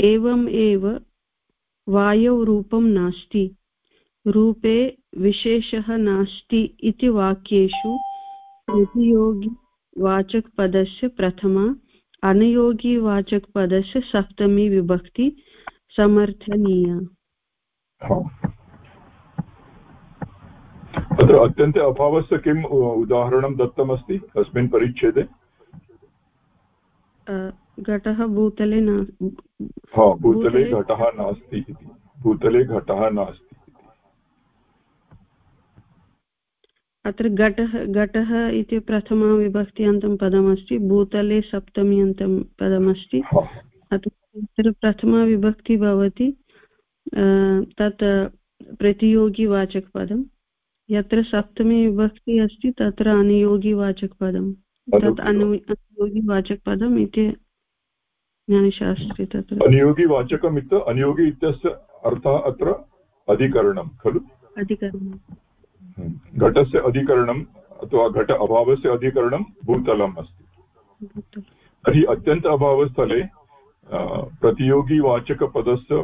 एवम् एव वायौ रूपं नास्ति। रूपे विशेषः नास्ति इति वाक्येषु प्रतियोगिवाचकपदस्य प्रथमा अनयोगिवाचकपदस्य सप्तमी विभक्ति समर्थनीया। अत्र अत्यन्ते अभावस्य किम् उदाहरणं दत्तमस्ति अस्मिन् परिच्छेदे? घटः भूतले न भूतले घटः नास्ति इति। भूतले घटः नास्ति अत्र घटः घटः इति प्रथमाविभक्त्यन्तं पदमस्ति भूतले सप्तमी अन्तं पदमस्ति अत्र प्रथमाविभक्ति भवति तत् प्रतियोगिवाचकपदं यत्र सप्तमी विभक्ति अस्ति तत्र अनुयोगिवाचकपदं तत् अनुयोगिवाचकपदम् इति ज्ञानशास्त्रे तत्र। अनुयोगिवाचकम् इत अनुयोगी इत्यस्य अर्थः अत्र अधिकरणं खलु? अधिकरणं हम्म। घटस्य अधिकरणम् अथवा घट अभावस्य अधिकरणं भूतलम् अस्ति। तर्हि अत्यन्त अभावस्थले प्रतियोगिवाचकपदस्य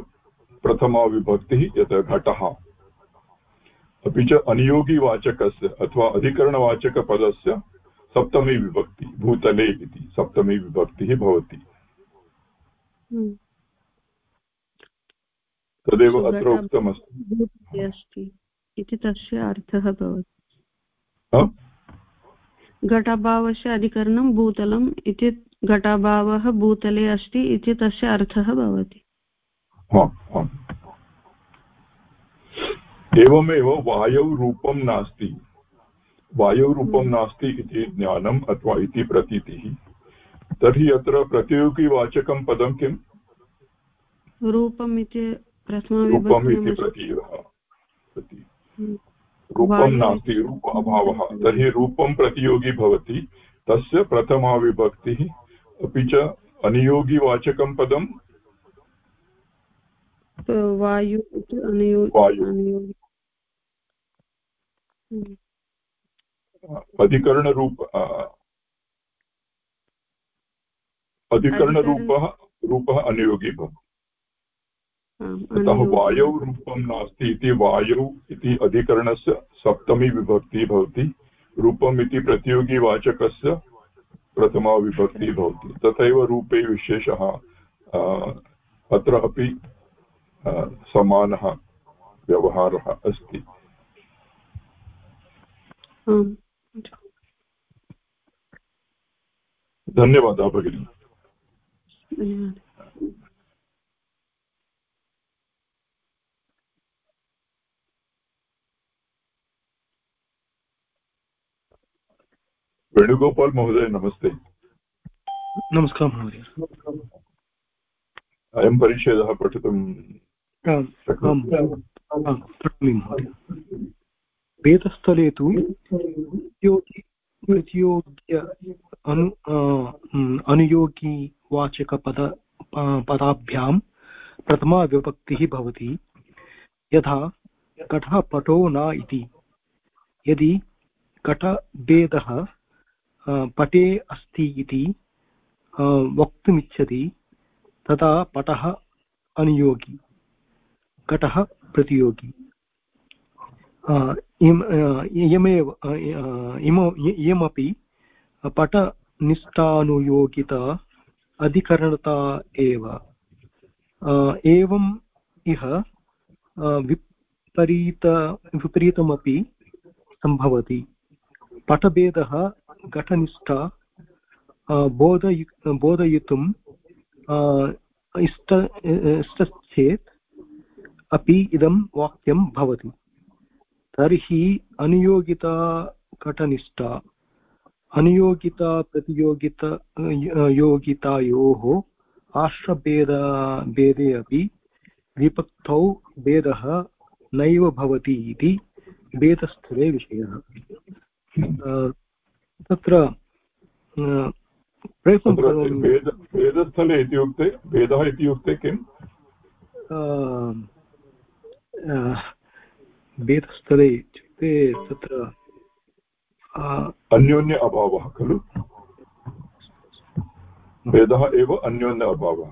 प्रथमा विभक्तिः यत् घटः। अपि च अनियोगिवाचकस्य अथवा अधिकरणवाचकपदस्य सप्तमी विभक्ति भूतले इति सप्तमी विभक्तिः भवति। हम्म। तदेव अत्र उक्तमस्ति। इति तस्य अर्थः भवति। घटाभावस्य अधिकरणं भूतलम् इति घटाभावः भूतले अस्ति इति तस्य अर्थः भवति। एवमेव वायौ रूपं नास्ति। वायौ रूपं हम्म। नास्ति इति ज्ञानम् अथवा इति प्रतीतिः। तर्हि अत्र प्रतियोगिवाचकं पदं किम्? रूपम् इति रूपम् इति प्रति रूपं नास्ति रूप अभावः। तर्हि रूपं प्रतियोगी भवति। तस्य प्रथमा विभक्तिः अपि च अनियोगिवाचकं पदं वायु अधिकरणरूप अधिकरणरूपः रूपः अनियोगी भवति। अतः वायौ रूपं नास्ति इति वायौ इति अधिकरणस्य सप्तमी विभक्तिः भवति रूपम् इति प्रतियोगिवाचकस्य प्रथमा विभक्तिः भवति। तथैव रूपे विशेषः अत्र अपि समानः व्यवहारः अस्ति। धन्यवादः भगिनी। वेणुगोपाल् महोदय नमस्ते। नमस्कारः महोदय। अयं परिच्छेदः पठितुं पठामि महोदय वेदस्थले तु प्रतियोग्य अनु अनुयोगिवाचकपद पदाभ्यां प्रथमा विभक्तिः भवति। यथा कटः पटो न इति। यदि कटभेदः पटे अस्ति इति वक्तुमिच्छति, तदा पटः अनुयोगी। घटः प्रतियोगी। इयमेव इयमपि पटनिष्ठानुयोगिता अधिकरणता एव। एवम् इह विपरीत, विपरीतमपि सम्भवति। पटभेदः घटनिष्ठा बोधयि बोधयितुम् इष्ट, इष्टश्चेत् अपि इदं वाक्यं भवति। तर्हि अनियोगिता घटनिष्ठा अनियोगिता प्रतियोगित योगितायोः आश्रभेद भेदे अपि विभक्तौ भेदः नैव भवति इति भेदस्थले विषयः। तत्र प्रयत्नं करोमि। वेदस्थले इत्युक्ते भेदः इत्युक्ते किम्? वेदस्थले इत्युक्ते तत्र अन्योन्य अभावः खलु? भेदः एव अन्योन्य अभावः।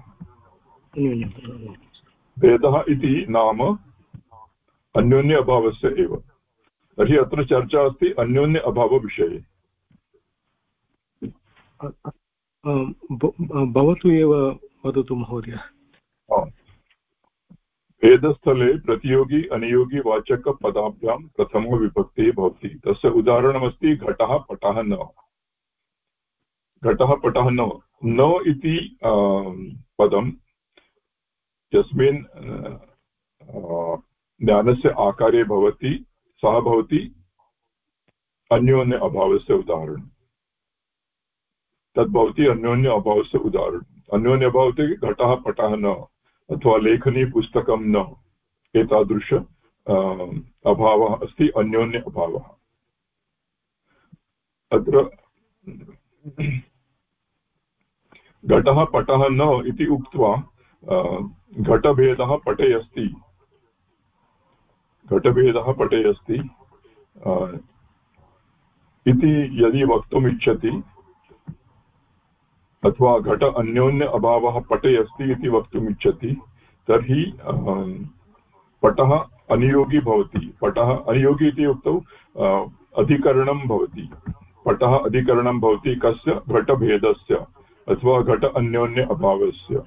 भेदः इति नाम अन्योन्य अभावस्य एव। तर्हि अत्र चर्चा अस्ति अन्योन्य अभावविषये। भवतु एव वदतु महोदय। भेदस्थले प्रतियोगी अनियोगी वाचकपदाभ्यां प्रथमो विभक्तिः भवति। तस्य उदाहरणमस्ति, घटः पटः न। घटः पटः न। न इति पदं यस्मिन् ज्ञानस्य आकारे भवति, सः भवति अन्योन्य अभावस्य उदाहरणं। तद् भवति अन्योन्य अभावस्य उदाहरणम् अन्योन्य अभावः घटः पटः न। अथवा लेखनी पुस्तकं न एतादृश अभावः अस्ति, अन्योन्य अभावः। अत्र घटः पटः न इति उक्त्वा घटभेदः पटे अस्ति। घटभेदः पटे अस्ति। इति यदि वक्तुम् इच्छति अथवा घट अन्योन्य अभावः पटे अस्ति इति वक्तुम् इच्छति तर्हि पटः अनियोगी भवति। पटः अनियोगी इति उक्तौ अधिकरणं भवति। पटः अधिकरणं भवति कस्य? घटभेदस्य, अथवा घट अन्योन्य अभावस्य।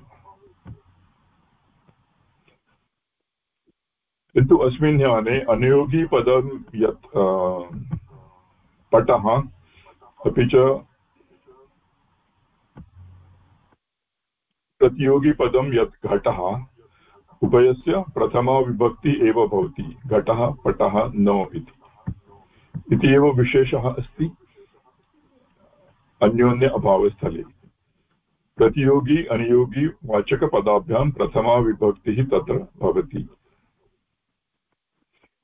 किन्तु अस्मिन् ज्ञाने अनुयोगीपदं यत् पटः अपि च प्रतियोगिपदं यत् घटः, उभयस्य प्रथमा विभक्ति एव भवति, घटः, पटः, न इति। इति एव विशेषः अस्ति अन्योन्य अभावस्थले। प्रतियोगी, अनियोगी वाचकपदाभ्यां प्रथमा विभक्तिः तत्र भवति।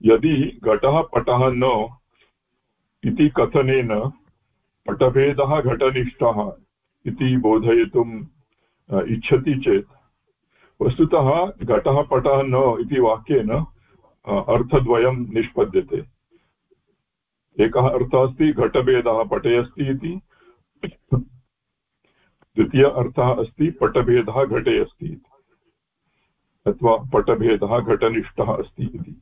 यदि घटः, पटः, न इति कथनेन पटभेदः, घटनिष्ठः इति बोधयितुम् इच्छति चेत्। वस्तुतः घटः पटः न इति वाक्येन अर्थद्वयं निष्पद्यते। एकः अर्थः अस्ति, घटभेदः पटे अस्ति इति। द्वितीय अर्थः अस्ति, पटभेदः घटे अस्ति इति। अथवा पटभेदः घटनिष्ठः अस्ति इति।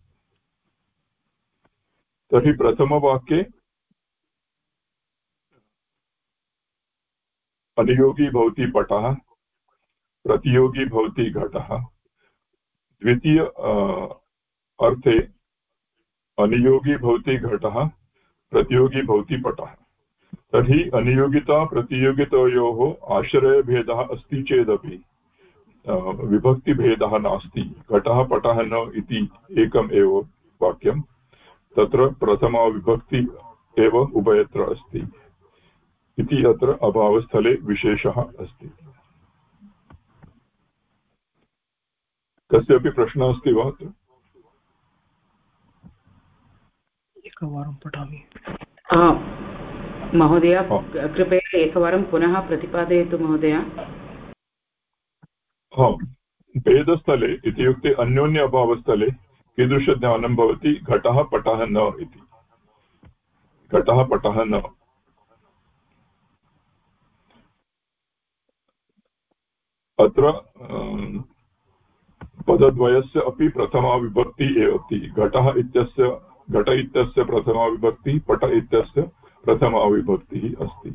तर्हि प्रथमवाक्ये अनुयोगी भवति पटः। प्रतियोगी भवति घटः। द्वितीय अर्थे, अनुयोगी भवति घटः, प्रतियोगी भवति पटः। तर्हि अनुयोगिता, प्रतियोगितयोः आश्रयभेदः अस्ति चेदपि। विभक्तिभेदः नास्ति। घटः, पटः न इति एकम् एव वाक्यं तत्र प्रथमा विभक्ति एव उभयत्र अस्ति। इति अत्र अभावस्थले विशेषः अस्ति। कस्यापि प्रश्नः अस्ति वा अत्र? एकवारं पठामि। महोदय कृपया एकवारं पुनः प्रतिपादयतु महोदय। भेदस्थले इत्युक्ते अन्योन्य अभावस्थले कीदृशज्ञानं भवति? घटः पटः न इति। घटः पटः न। अत्र पदद्वयस्य अपि प्रथमा विभक्ति एव अस्ति घटः इत्यस्य, घट इत्यस्य प्रथमा विभक्तिः, पट इत्यस्य प्रथमा विभक्तिः अस्ति।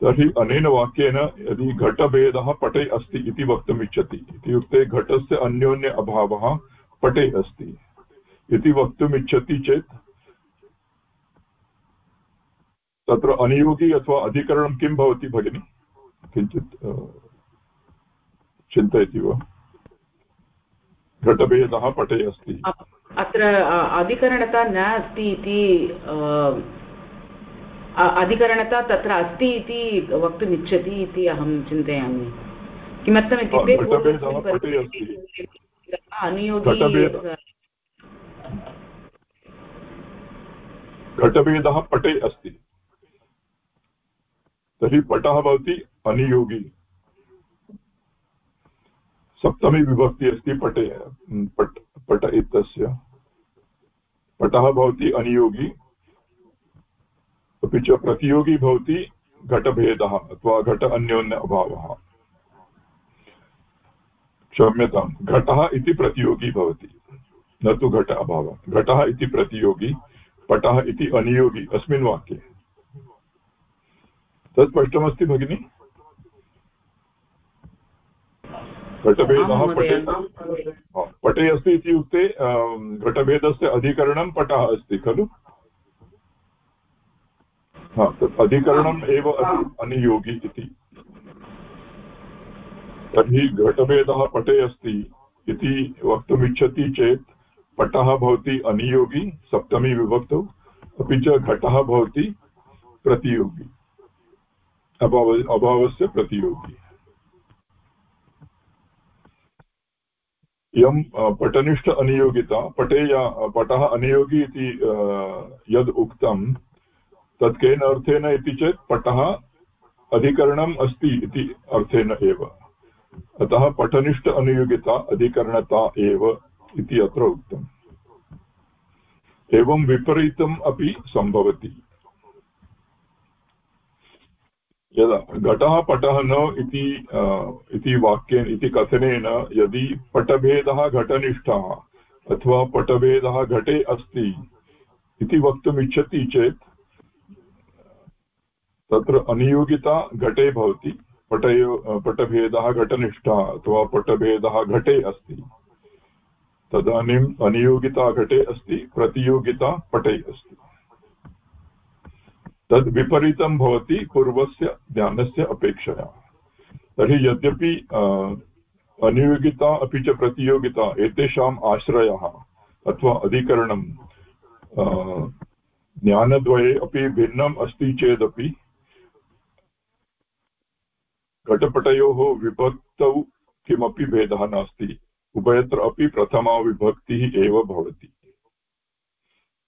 तर्हि अनेन वाक्येन यदि घटभेदः पटे अस्ति इति वक्तुम् इच्छति इत्युक्ते घटस्य अन्योन्य अभावः पटे अस्ति। इति वक्तुम् इच्छति चेत् तत्र अनियोगी अथवा अधिकरणं किं भवति भगिनि? किञ्चित् चिन्तयति वा घटभेदः पटे अस्ति। अत्र अधिकरणता न अस्ति इति अधिकरणता तत्र अस्ति इति वक्तुम् इच्छति इति अहं चिन्तयामि। किमर्थम् इत्युक्ते अनुयोगी घटभेदः पटे अस्ति। तर्हि पटः भवति अनियोगी। सप्तमी विभक्ति अस्ति, पटे पट पट इत्यस्य। पटः भवति अनियोगी, अपि च प्रतियोगी भवति घटभेदः अथवा घट अन्योन्य अभावः। क्षम्यतां घटः इति प्रतियोगी भवति, न तु घट अभावः। घटः इति प्रतियोगी, पटः इति अनियोगी, अस्मिन् वाक्ये। तत् स्पष्टमस्ति, भगिनि? घटभेदः पटे पटे अस्ति इत्युक्ते घटभेदस्य अधिकरणं पटः अस्ति खलु? हा तत् अधिकरणम् एव अनियोगी इति। तर्हि घटभेदः पटे अस्ति इति वक्तुमिच्छति चेत् पटः भवति अनियोगी सप्तमी विभक्तौ अपि च घटः भवति प्रतियोगी अभाव अभावस्य प्रतियोगी। इयं पटनिष्ठ अनियोगिता पटे या पटः अनियोगी इति यद् उक्तं, तत् केन अर्थेन इति चेत् पटः अधिकरणम् अस्ति इति अर्थेन एव। अतः पठनिष्ठ अनुयोगिता, अधिकरणता एव इति अत्र उक्तम्। एवं विपरीतम् अपि सम्भवति। यदा घटः पटः न इति वाक्येन, इति कथनेन यदि पटभेदः घटनिष्ठः अथवा पटभेदः घटे अस्ति इति वक्तुमिच्छति चेत् तत्र अनियोगिता घटे भवति, पटयो, पटभेदः घटनिष्ठः अथवा पटभेदः घटे अस्ति। तदानीम् अनियोगिता घटे अस्ति, प्रतियोगिता पटे अस्ति। तद् विपरीतं भवति पूर्वस्य ज्ञानस्य अपेक्षया। तर्हि यद्यपि अनियोगिता अपि च प्रतियोगिता एतेषाम् आश्रयः अथवा अधिकरणं ज्ञानद्वये अपि भिन्नम् अस्ति चेदपि घटपटयोः विभक्तौ किमपि भेदः नास्ति। उभयत्र अपि प्रथमा विभक्तिः एव भवति।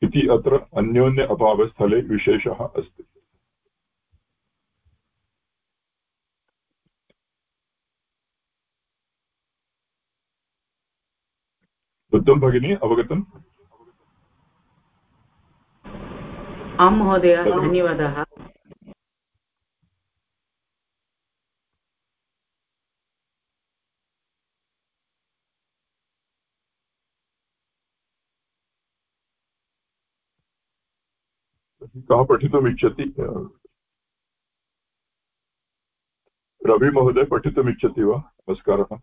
इति अत्र अन्योन्य अभावस्थले विशेषः अस्ति। उत्तम भगिनी अवगतम्? आं महोदय धन्यवादः कः पठितुमिच्छति रविमहोदय पठितुमिच्छति वा नमस्कारः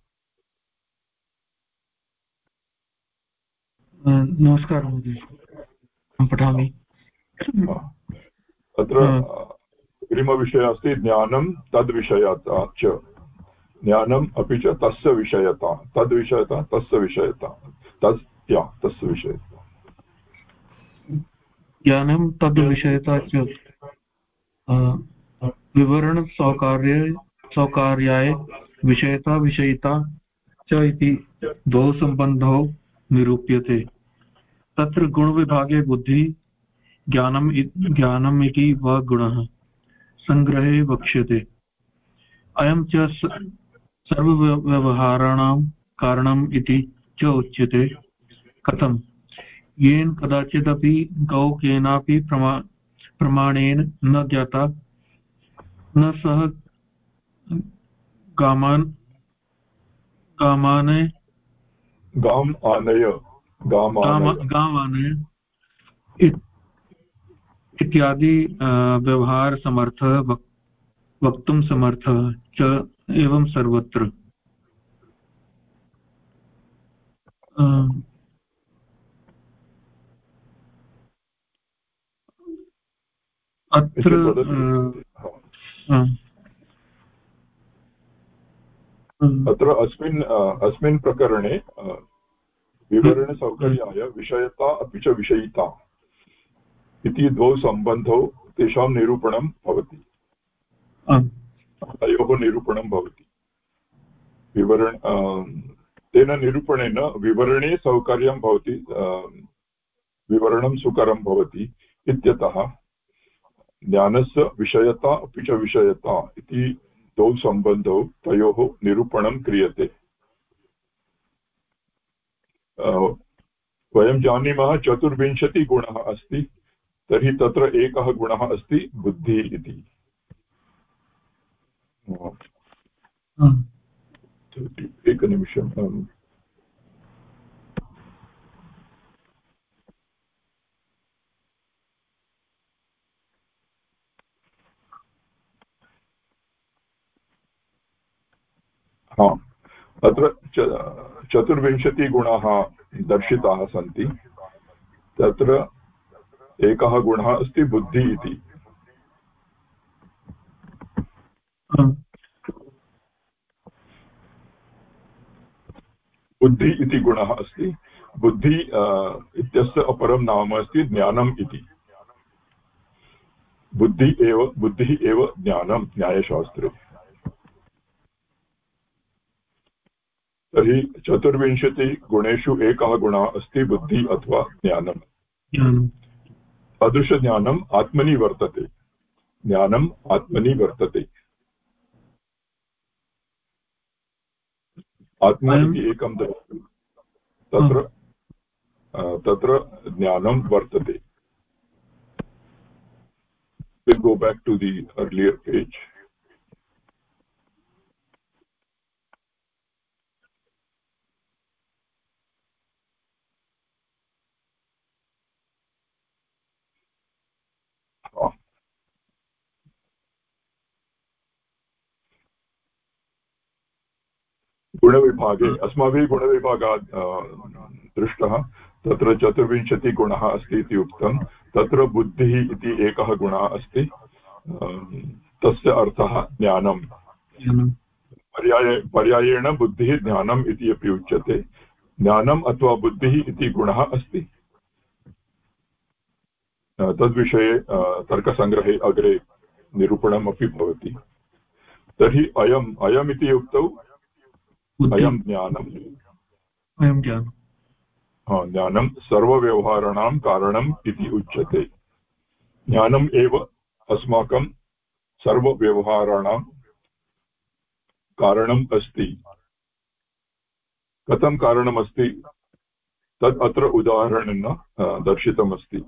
नमस्कारः महोदय। अहं पठामि। अत्र अग्रिमविषयः अस्ति ज्ञानं तद्विषयता च। ज्ञानम् अपि च तस्य विषयता। तद्विषयता तस्य विषयता। तस् या तस्य विषयता। ज्ञानं तद्विषयता च विवरणसौकार्ये सौकार्याय विषयता विषयिता च इति द्वौ सम्बन्धौ निरूप्यते। तत्र गुणविभागे बुद्धि, ज्ञानम् ज्ञानम् इति वा गुणः सङ्ग्रहे वक्ष्यते। अयं च सर्वव्यवहाराणां कारणम् इति च उच्यते। कथम्? येन कदाचिदपि गौ केनापि प्रमा प्रमाणेन न ज्ञाता न सः गामान् गामानय गाम् आनय गामानय इत्यादि व्यवहारसमर्थः वक्तुं समर्थः च एवं सर्वत्र। अत्र अत्र अस्मिन् अस्मिन् प्रकरणे विवरणसौकर्याय विषयता अपि च विषयिता इति द्वौ सम्बन्धौ तेषां निरूपणं भवति। तयोः निरूपणं भवति। विवरण तेन निरूपणेन विवरणे सौकर्यं भवति विवरणं सुकरं भवति इत्यतः ज्ञानस्य विषयता अपि च विषयता इति द्वौ सम्बन्धौ तयोः निरूपणं क्रियते। वयं जानीमः चतुर्विंशतिगुणः अस्ति तर्हि तत्र एकः गुणः अस्ति बुद्धिः इति। एकनिमिषम् हा. अत्र चतुर्विंशतिगुणाः दर्शिताः सन्ति। तत्र एकः गुणः अस्ति बुद्धि इति। बुद्धि इति गुणः अस्ति। बुद्धि इत्यस्य अपरं नाम अस्ति ज्ञानम् इति। बुद्धि एव बुद्धिः एव ज्ञानं न्यायशास्त्रे। तर्हि चतुर्विंशतिगुणेषु एकः गुणः अस्ति बुद्धि अथवा ज्ञानम्। तादृशज्ञानम् आत्मनि वर्तते। ज्ञानम् आत्मनि वर्तते। आत्मा इति एकं तत्र तत्र ज्ञानं वर्तते। We'll go back to the earlier page. गुणविभागे अस्माभिः गुणविभागात् दृष्टः तत्र चतुर्विंशतिगुणः अस्ति इति उक्तं तत्र बुद्धिः इति एकः गुणः अस्ति तस्य अर्थः ज्ञानं पर्याय पर्यायेण बुद्धिः ज्ञानम् इति अपि उच्यते। ज्ञानम् अथवा बुद्धिः इति गुणः अस्ति। तद्विषये तर्कसङ्ग्रहे अग्रे निरूपणम् अपि भवति। तर्हि अयम् अयम् इति उक्तौ अयं ज्ञानम् अयं ज्ञानं ज्ञानं सर्वव्यवहाराणां कारणम् इति उच्यते ज्ञानम् एव अस्माकं सर्वव्यवहाराणां कारणम् अस्ति कथं कारणमस्ति तत् अत्र उदाहरणेन दर्शितमस्ति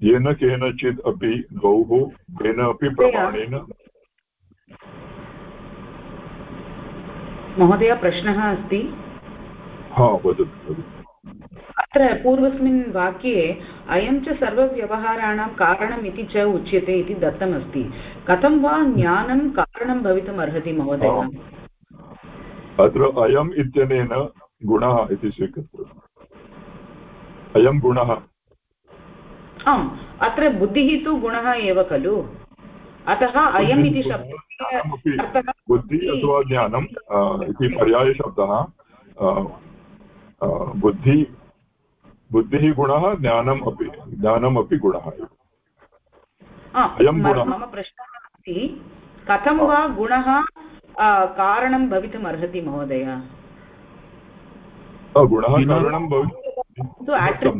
येन केनचित् अपि गौः केन अपि प्रमाणेन महोदय प्रश्नः अस्ति। हा अत्र पूर्वस्मिन् वाक्ये अयं च सर्वव्यवहाराणां कारणम् इति च उच्यते इति दत्तमस्ति। कथं वा ज्ञानं कारणं भवितुम् अर्हति महोदय? अत्र अयम् इत्यनेन गुणः इति स्वीकृतम् अयं गुणः। आम् अत्र बुद्धिः तु गुणः एव खलु। अतः अयम् इति शब्दः बुद्धिः अथवा ज्ञानम् इति पर्यायशब्दः बुद्धि बुद्धिः गुणः ज्ञानम् अपि ज्ञानम् अपि गुणः अयं गुणः। मम प्रश्नः अस्ति कथं वा गुणः कारणं भवितुम् अर्हति महोदय? गुणः कारणं भवितुं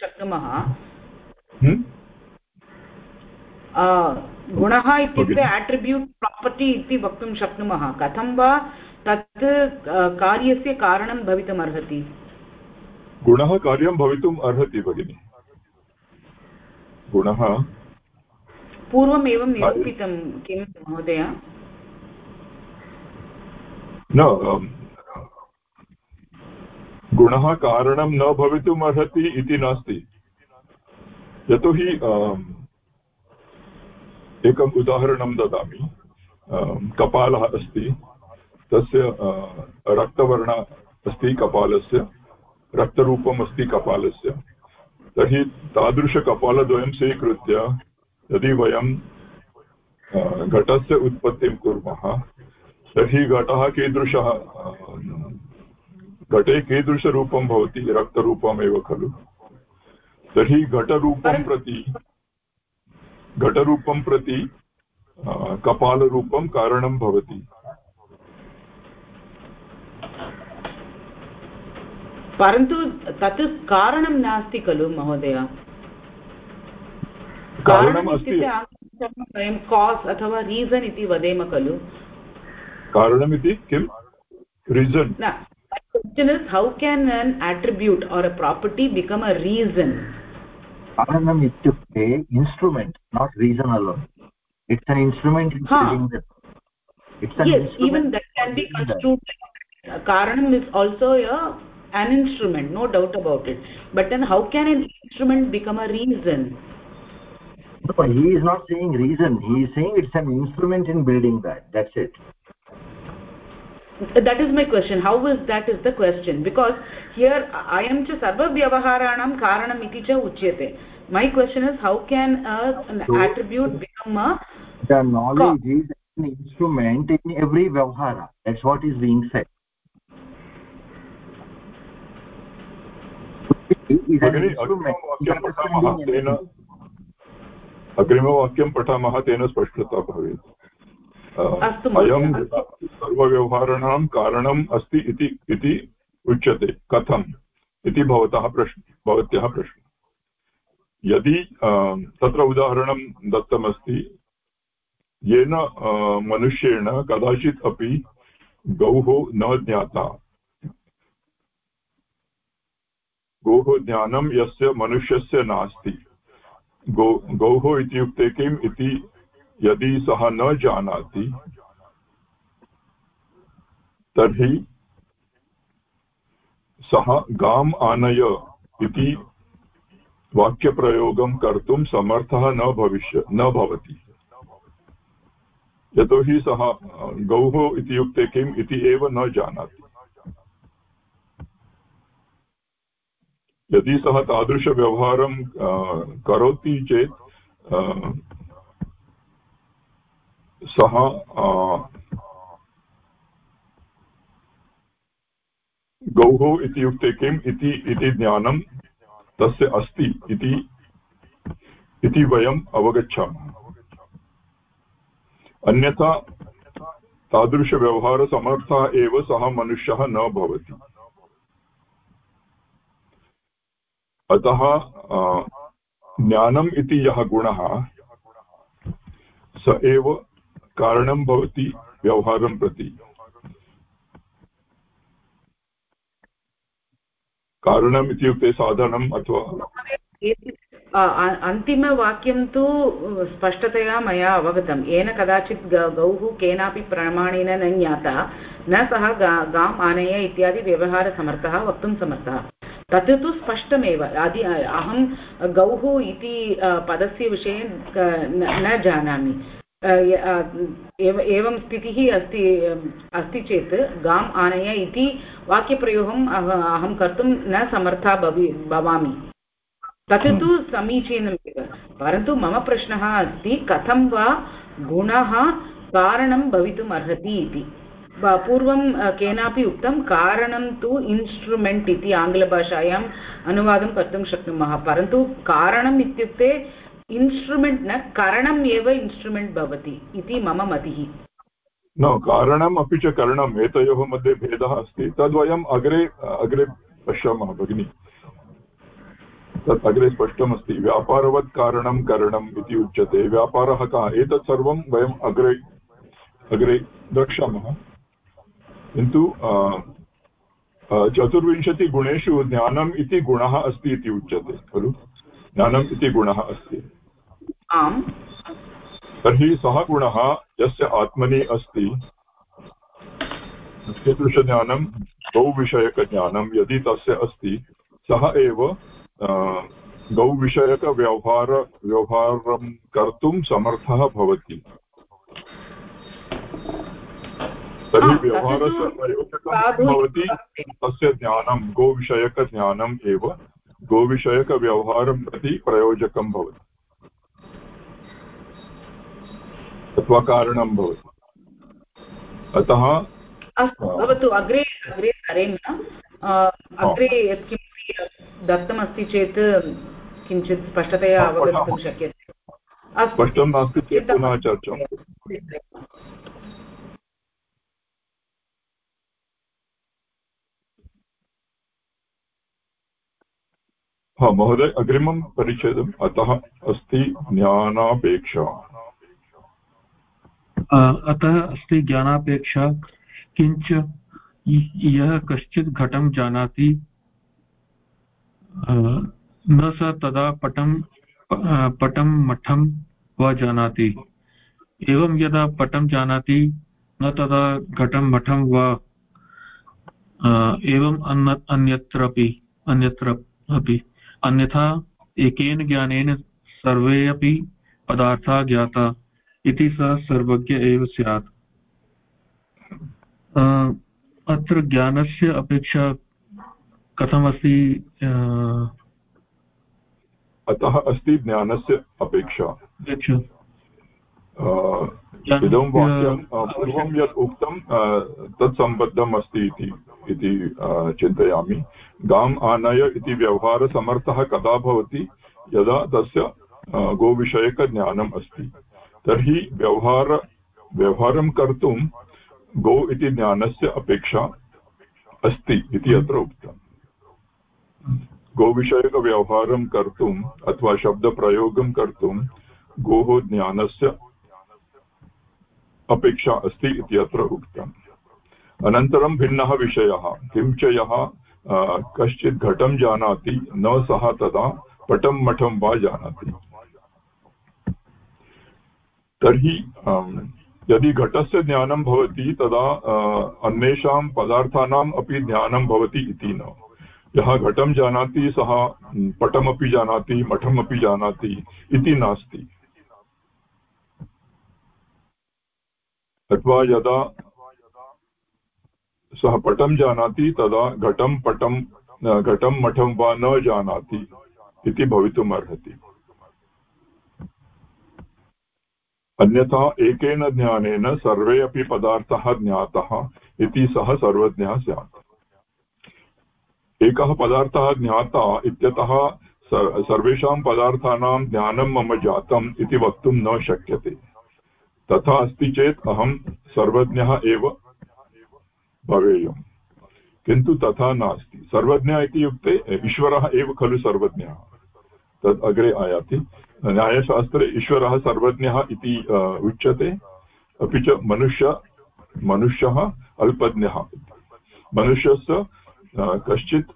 शक्नुमः। हम्म? गुणः इत्युक्ते आट्रिब्यूट् प्रापर्टि इति वक्तुं शक्नुमः। कथं वा? तत् कार्यस्य कारणं भवितुम् अर्हति। गुणः कार्यं भवितुम् अर्हति भगिनि। गुणः। पूर्वम् एवं निरूपितं किं महोदय? न गुणः कारणं न भवितुम् अर्हति इति नास्ति। यतोहि एकम् उदाहरणं ददामि। कपालः अस्ति। तस्य रक्तवर्ण अस्ति कपालस्य। रक्तरूपम् अस्ति कपालस्य। तर्हि तादृशकपालद्वयं स्वीकृत्य यदि वयं घटस्य उत्पत्तिं कुर्मः तर्हि घटः कीदृशः? घटे कीदृशरूपं भवति? रक्तरूपमेव खलु। तर्हि घटरूपं प्रति घटरूपं प्रति कपालरूपं कारणं भवति। परन्तु तत् कारणं नास्ति खलु महोदय। वयं कास् अथवा रीसन् इति वदेम खलु। कारणमिति किं? Reason question is how can an attribute or a property become a reason? Karanam ityukte instrument not reason alone. It's an instrument in huh. it's an yes even that can be construed karanam is also a an instrument no doubt about it. But then how can an instrument become a reason? No he is not saying reason. He is saying it's an instrument in building that. That's it that is my question how is that is the question because here ayam cha sarva vyavaharanam karanam iti cha uchyate my question is how can a, an so, attribute become a the knowledge is an instrument in every vyavahara that's what is being said अग्रिमवाक्यं पठामः तेन स्पष्टता भवेत् अयं सर्वव्यवहाराणां कारणम् अस्ति इति उच्यते। कथम्? इति भवतः प्रश्न भवत्याः प्रश्नः। यदि तत्र उदाहरणं दत्तमस्ति येन मनुष्येण कदाचित् अपि गौः न ज्ञाता। गोः ज्ञानं यस्य मनुष्यस्य नास्ति। गौ गौः इत्युक्ते किम् इति यदि सः न जानाति, तर्हि सः गाम् आनय इति वाक्यप्रयोगं कर्तुं समर्थः न भविष्य, न भवति। यतोहि सः, गौः इत्युक्ते किम् इति एव न जानाति। यदि सः तादृशव्यवहारं करोति चेत् सः गौः इत्युक्ते किम् इति इति ज्ञानं तस्य अस्ति इति इति वयम् अवगच्छामः। अन्यथा तादृशव्यवहारसमर्थः एव सः मनुष्यः न भवति। अतः ज्ञानम् इति यः गुणः, स एव कारणं भवति, व्यवहारं प्रति। कारणम् इत्युक्ते साधनम् अथवा अन्तिमवाक्यं तु स्पष्टतया मया अवगतं येन कदाचित् गौः केनापि प्रमाणेन न ज्ञाता, न सः गा, गाम् आनय इत्यादि व्यवहारसमर्थः, वक्तुं समर्थः। तत् तु स्पष्टमेव। आदि अहं गौः इति पदस्य विषये न जानामि। एव स्थितिः अस्ति अस्ति चेत् गाम् आनय इति वाक्यप्रयोगम् अहं कर्तुं न समर्था भवि, भवामि। तत् तु समीचीनमेव परन्तु मम प्रश्नः अस्ति, कथं वा गुणः कारणं भवितुम् अर्हति इति पूर्वं केनापि उक्तं कारणं तु इन्स्ट्रुमेण्ट् इति आङ्ग्लभाषायाम् अनुवादं कर्तुं शक्नुमः। परन्तु कारणम् इत्युक्ते इन्स्ट्रुमेण्ट् न करणम् एव इन्स्ट्रुमेण्ट् भवति इति मम मतिः न कारणम् अपि च करणम् एतयोः मध्ये भेदः अस्ति तद्वयम् अग्रे अग्रे पश्यामः भगिनि तत् अग्रे स्पष्टमस्ति व्यापारवत् कारणं करणम् इति उच्यते व्यापारः कः एतत् सर्वं वयम् अग्रे अग्रे द्रक्ष्यामः किन्तु चतुर्विंशतिगुणेषु ज्ञानम् इति गुणः अस्ति इति उच्यते खलु ज्ञानम् इति गुणः अस्ति आम्। तर्हि सः गुणः यस्य आत्मनि अस्ति कीदृशज्ञानं गौविषयकज्ञानं यदि तस्य अस्ति सः एव गौविषयकव्यवहार व्यवहारं कर्तुं समर्थः भवति। तर्हि व्यवहारस्य प्रयोजकं भवति तस्य ज्ञानं गोविषयकज्ञानम् एव। गोविषयकव्यवहारं प्रति प्रयोजकं भवति। अथवा भवति। अतः भवतु अग्रे अग्रे सरेम अग्रे यत्किमपि दत्तमस्ति चेत् किञ्चित् स्पष्टतया अवगन्तुं शक्यते। स्पष्टं नास्ति चेत् पुनः चर्चां हा महोदय अग्रिमं परिच्छेदम्। अतः अस्ति ज्ञानापेक्षा। अतः अस्ति ज्ञानापेक्षा किञ्च यः कश्चित् घटं जानाति न स तदा पटं पटं मठं वा जानाति। एवं यदा पटं जानाति, न तदा घटं मठं वा एवम् अन्य, अन्यत्रापि अन्यत्र अपि अन्यथा एकेन ज्ञानेन सर्वे अपि पदार्थाः ज्ञाता। इति सः सर्वज्ञ एव स्यात्। अत्र ज्ञानस्य अपेक्षा कथमस्ति अतः अस्ति ज्ञानस्य अपेक्षा। इदं वाक्यं पूर्वं यत् उक्तं तत्सम्बद्धम् अस्ति इति चिन्तयामि। गाम् आनय इति व्यवहारसमर्थः कदा भवति यदा तस्य गोविषयकज्ञानम् अस्ति। तर्हि व्यवहार व्यवहारं कर्तुं गो इति ज्ञानस्य अपेक्षा अस्ति इति अत्र उक्तम् गोविषयकव्यवहारं कर्तुम् अथवा शब्दप्रयोगं कर्तुं गोः ज्ञानस्य अपेक्षा अस्ति इति अत्र उक्तम् अनन्तरं भिन्नः विषयः। किं च यः कश्चित् घटं जानाति न सः तदा पटं मठं वा जानाति। तर्हि यदि घटस्य ज्ञानं भवति, तदा अन्येषां पदार्थानाम् अपि ज्ञानं भवति इति न। यः घटं जानाति, सः पटमपि जानाति, मठमपि जानाति इति नास्ति। अथवा यदा सः पटं जानाति, तदा घटं, पटं घटं, मठं वा न जानाति इति अर्हति अन्यथा एकेन ज्ञानेन सर्वे अपि पदार्थाः ज्ञातः इति सः सर्वज्ञः स्यात्। एकः पदार्थः ज्ञाता इत्यतः सर्वेषां पदार्थानां ज्ञानं मम जातम् इति वक्तुं न शक्यते। तथा अस्ति चेत् अहं सर्वज्ञः एव भवेयम्। किन्तु तथा नास्ति। सर्वज्ञ इत्युक्ते ईश्वरः एव खलु सर्वज्ञः। तद् अग्रे आयाति। न्यायशास्त्रे ईश्वरः सर्वज्ञः इति उच्यते। अपि च मनुष्य, मनुष्यः अल्पज्ञः। मनुष्यस्य कश्चित्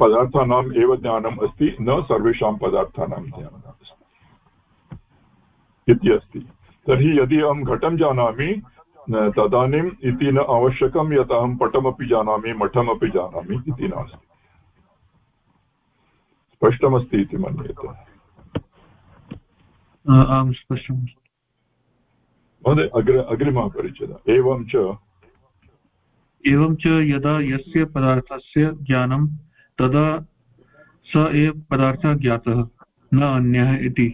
पदार्थानाम् एव ज्ञानम् अस्ति, न सर्वेषां पदार्थानां ज्ञानम् अस्ति। इति अस्ति। तर्हि यदि अहं घटं जानामि तदानीम् इति न आवश्यकं, यत् अहं पटमपि जानामि, मठमपि जानामि इति नास्ति। स्पष्टमस्ति इति मन्यते। आम् स्पष्टम्। महोदय अग्रे अग्रिमः परिचयः। एवं च एवं च यदा यस्य पदार्थस्य ज्ञानं तदा स एव पदार्थः ज्ञातः न अन्यः इति।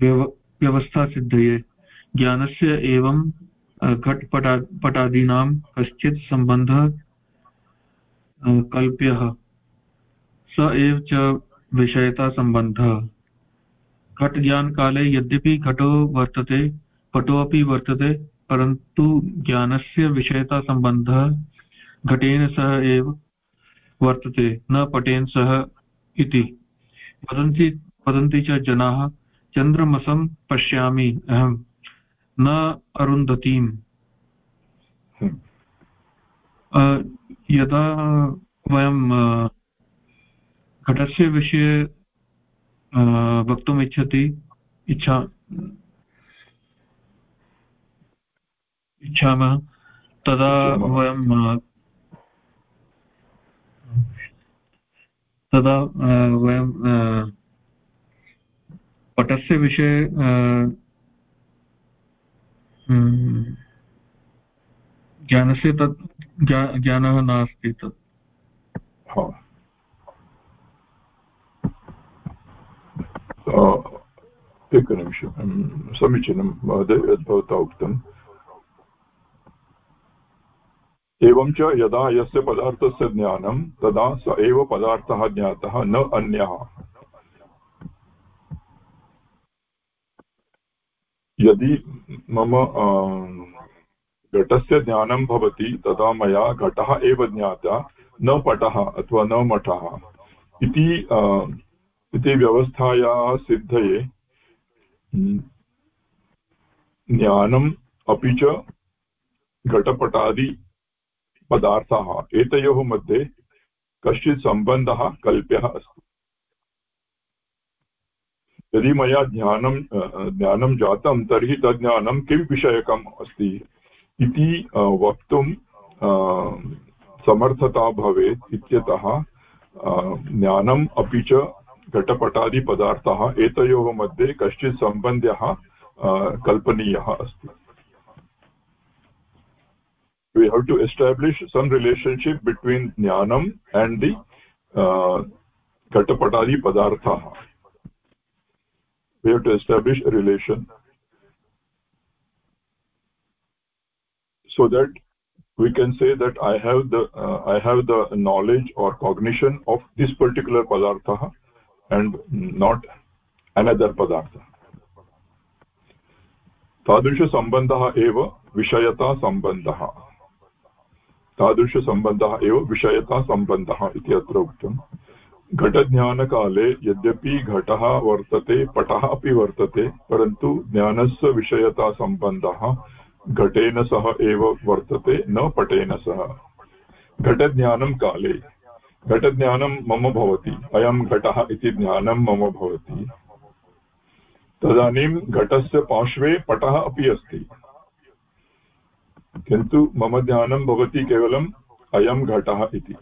व्यवस्थासिद्धये ज्ञानस्य एवं घटपटा पटादीनां कश्चित् सम्बन्धः कल्प्यः। स एव च विषयतासम्बन्धः घटज्ञानकाले यद्यपि घटो वर्तते पटोऽपि वर्तते परन्तु ज्ञानस्य विषयतासम्बन्धः घटेन सह एव वर्तते न पटेन सह इति। वदन्ति वदन्ति च जनाः चन्द्रमसं पश्यामि अहं न अरुन्धतीम्। यदा वयं घटस्य विषये वक्तुम् इच्छति इच्छा इच्छामः। तदा वयं तदा वयं पटस्य विषये हम्म, ज्ञानस्य तत् ज्ञानः नास्ति तत्। एकनिमिषं समीचीनं महोदय यद् भवता उक्तम् एवं च यदा यस्य पदार्थस्य ज्ञानं तदा स एव पदार्थः ज्ञातः न अन्यः यदि मम घटस्य ज्ञानं भवति तदा मया घटः एव ज्ञाता न पटः अथवा न मठः इति व्यवस्थायाः सिद्धये ज्ञानम् अपि च घटपटादि पदार्थाः। एतयोः मध्ये कश्चित् सम्बन्धः कल्प्यः अस्ति। यदि मया ज्ञानं ज्ञानं जातं, तर्हि तद् ज्ञानं किं विषयकम् अस्ति इति वक्तुं समर्थता भवेत् इत्यतः ज्ञानम् अपि च घटपटादिपदार्थः एतयोः मध्ये कश्चित् सम्बन्धः कल्पनीयः अस्ति। We have to establish some relationship between ज्ञानम् and the घटपटादिपदार्थः we have to establish relation so that we can say that i have the uh, i have the knowledge or cognition of this particular padartha and not another padartha. तादृशसम्बन्धः एव विषयतासम्बन्धः तादृशसम्बन्धः एव विषयतासम्बन्धः इति अत्र उक्तम् घटज्ञानकाले यद्यपि घटः वर्तते पटः अपि वर्तते परन्तु ज्ञानस्य विषयतासम्बन्धः घटेन सह एव वर्तते न पटेन सह घटज्ञानं काले घटज्ञानं मम भवति, अयं घटः इति ज्ञानं मम भवति। तदानीं घटस्य पार्श्वे पटः अपि अस्ति। किन्तु मम ज्ञानं भवति केवलम् अयं घटः इति।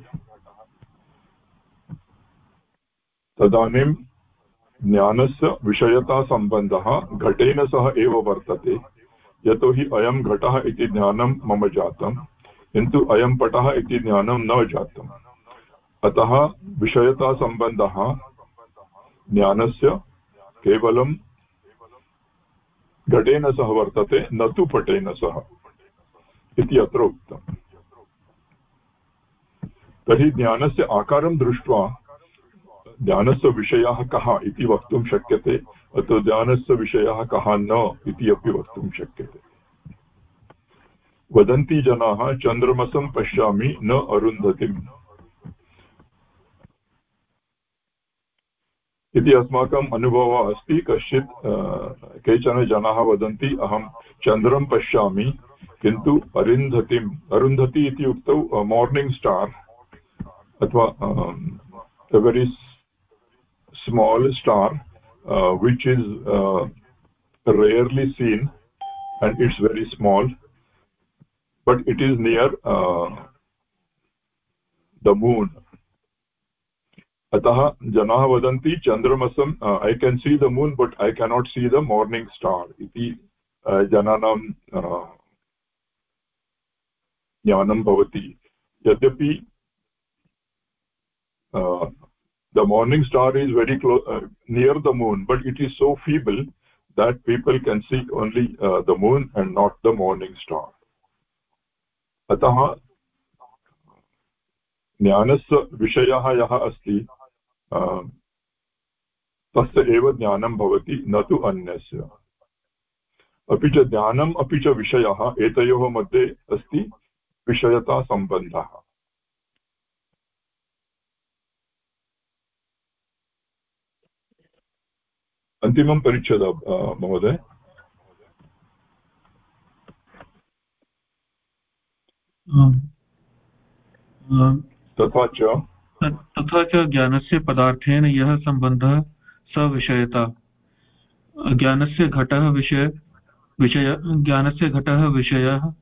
तदानीं ज्ञानस्य विषयतासम्बन्धः घटेन सह एव वर्तते, यतोहि अयं घटः इति ज्ञानं मम जातं किन्तु अयं पटः इति ज्ञानं न जातम्। अतः विषयतासम्बन्धः ज्ञानस्य केवलं घटेन सह वर्तते, न तु पटेन सह इति अत्र उक्तम्। तर्हि ज्ञानस्य आकारं दृष्ट्वा ज्ञानस्य विषयः कः इति वक्तुं शक्यते अथवा ज्ञानस्य विषयः कः न इति अपि वक्तुं शक्यते। वदन्ति जनाः, चन्द्रमसं पश्यामि, न अरुन्धतिम्। इति अस्माकम् अनुभवः अस्ति कश्चित् केचन जनाः वदन्ति अहं चन्द्रं पश्यामि किन्तु अरुन्धतिम् अरुन्धति इति उक्तौ मार्निङ्ग् स्टार् अथवा very uh, which is uh, rarely and it's very small but it is near uh, the moon. अतः जनाः वदन्ति चन्द्रमसम् I can see the moon but I cannot see the morning star इति जनानां ज्ञानं भवति यद्यपि star is very close uh, near the moon but it is so feeble that people can see only uh, the moon and not the morning star अतः ज्ञानस्य विषयः यः अस्ति तस्य एव ज्ञानं भवति न तु अन्यस्य। अपि च ज्ञानम् अपि च विषयः एतयोः मध्ये अस्ति विषयतासम्बन्धः अन्तिमं परिच्छेद महोदय। तथा च। तथा च ज्ञानस्य पदार्थेन यः सम्बन्धः स विषयता। ज्ञानस्य घटः विषय विषय ज्ञानस्य घटः विषयः,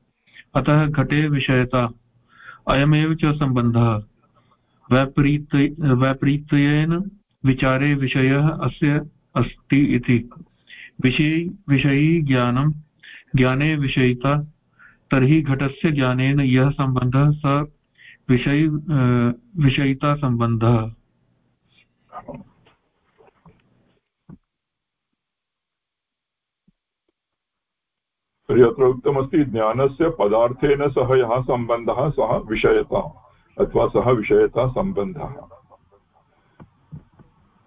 अतः घटे विषयता। अयमेव च सम्बन्धः वैपरीत वैपरीत्येन विचारे विषयः अस्य अस्ति इति। विषयी विषयी ज्ञानं, ज्ञाने विषयिता। तर्हि घटस्य ज्ञानेन यः सम्बन्धः स विषयि विषयितासम्बन्धः तर्हि अत्र उक्तमस्ति ज्ञानस्य पदार्थेन सह यः सम्बन्धः सः विषयता अथवा सः विषयतासम्बन्धः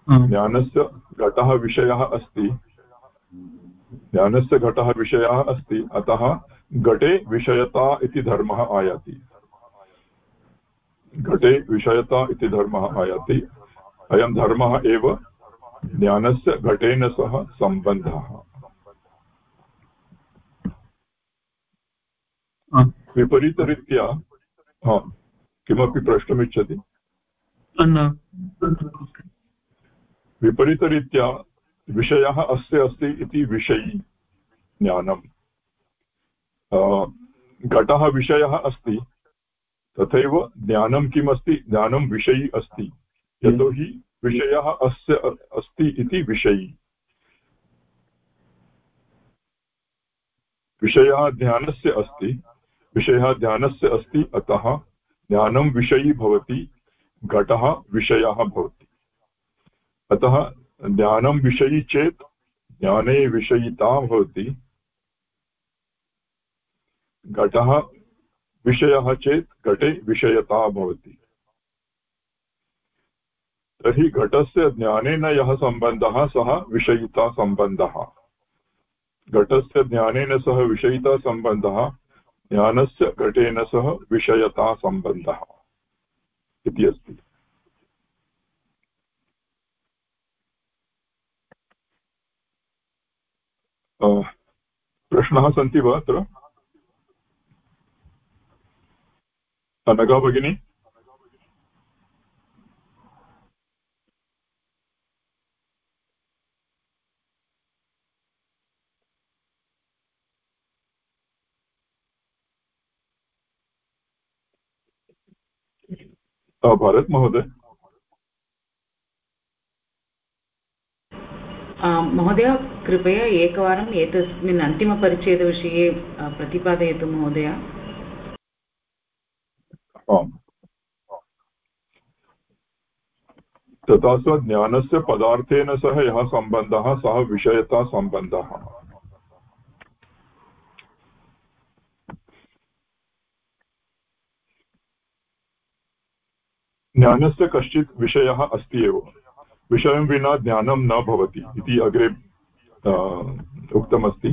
ज्ञानस्य घटः विषयः अस्ति। ज्ञानस्य घटः विषयः अस्ति अतः घटे विषयता इति धर्मः आयाति। घटे विषयता इति धर्मः आयाति। अयं धर्मः एव ज्ञानस्य घटेन सह सम्बन्धः। विपरीतरीत्या हा किमपि प्रष्टुमिच्छति? विपरीतरीत्या विषयः अस्य अस्ति इति विषयी ज्ञानम्। घटः विषयः अस्ति तथैव ज्ञानं किम् अस्ति ज्ञानं विषयी अस्ति। यतोहि विषयः अस्य अस्ति इति विषयी। विषयः ज्ञानस्य अस्ति। विषयः ज्ञानस्य अस्ति, अतः ज्ञानं विषयी भवति, घटः विषयः भवति। अतः ज्ञानं विषयी चेत् ज्ञाने विषयिता भवति। घटः विषयः चेत् घटे विषयता भवति। तर्हि घटस्य ज्ञानेन यः सम्बन्धः, सः विषयितासम्बन्धः घटस्य ज्ञानेन सह विषयितासम्बन्धः ज्ञानस्य घटेन सह विषयतासम्बन्धः इति अस्ति। प्रश्नाः सन्ति वा अत्र? अनगा भगिनी भारत महोदय महोदय कृपया एकवारम् एतस्मिन् अन्तिमपरिच्छेदविषये प्रतिपादयतु महोदय तथा च ज्ञानस्य पदार्थेन सह यः सम्बन्धः सः विषयतासम्बन्धः ज्ञानस्य कश्चित् विषयः अस्ति एव। विषयं विना ज्ञानं न भवति इति अग्रे उक्तमस्ति।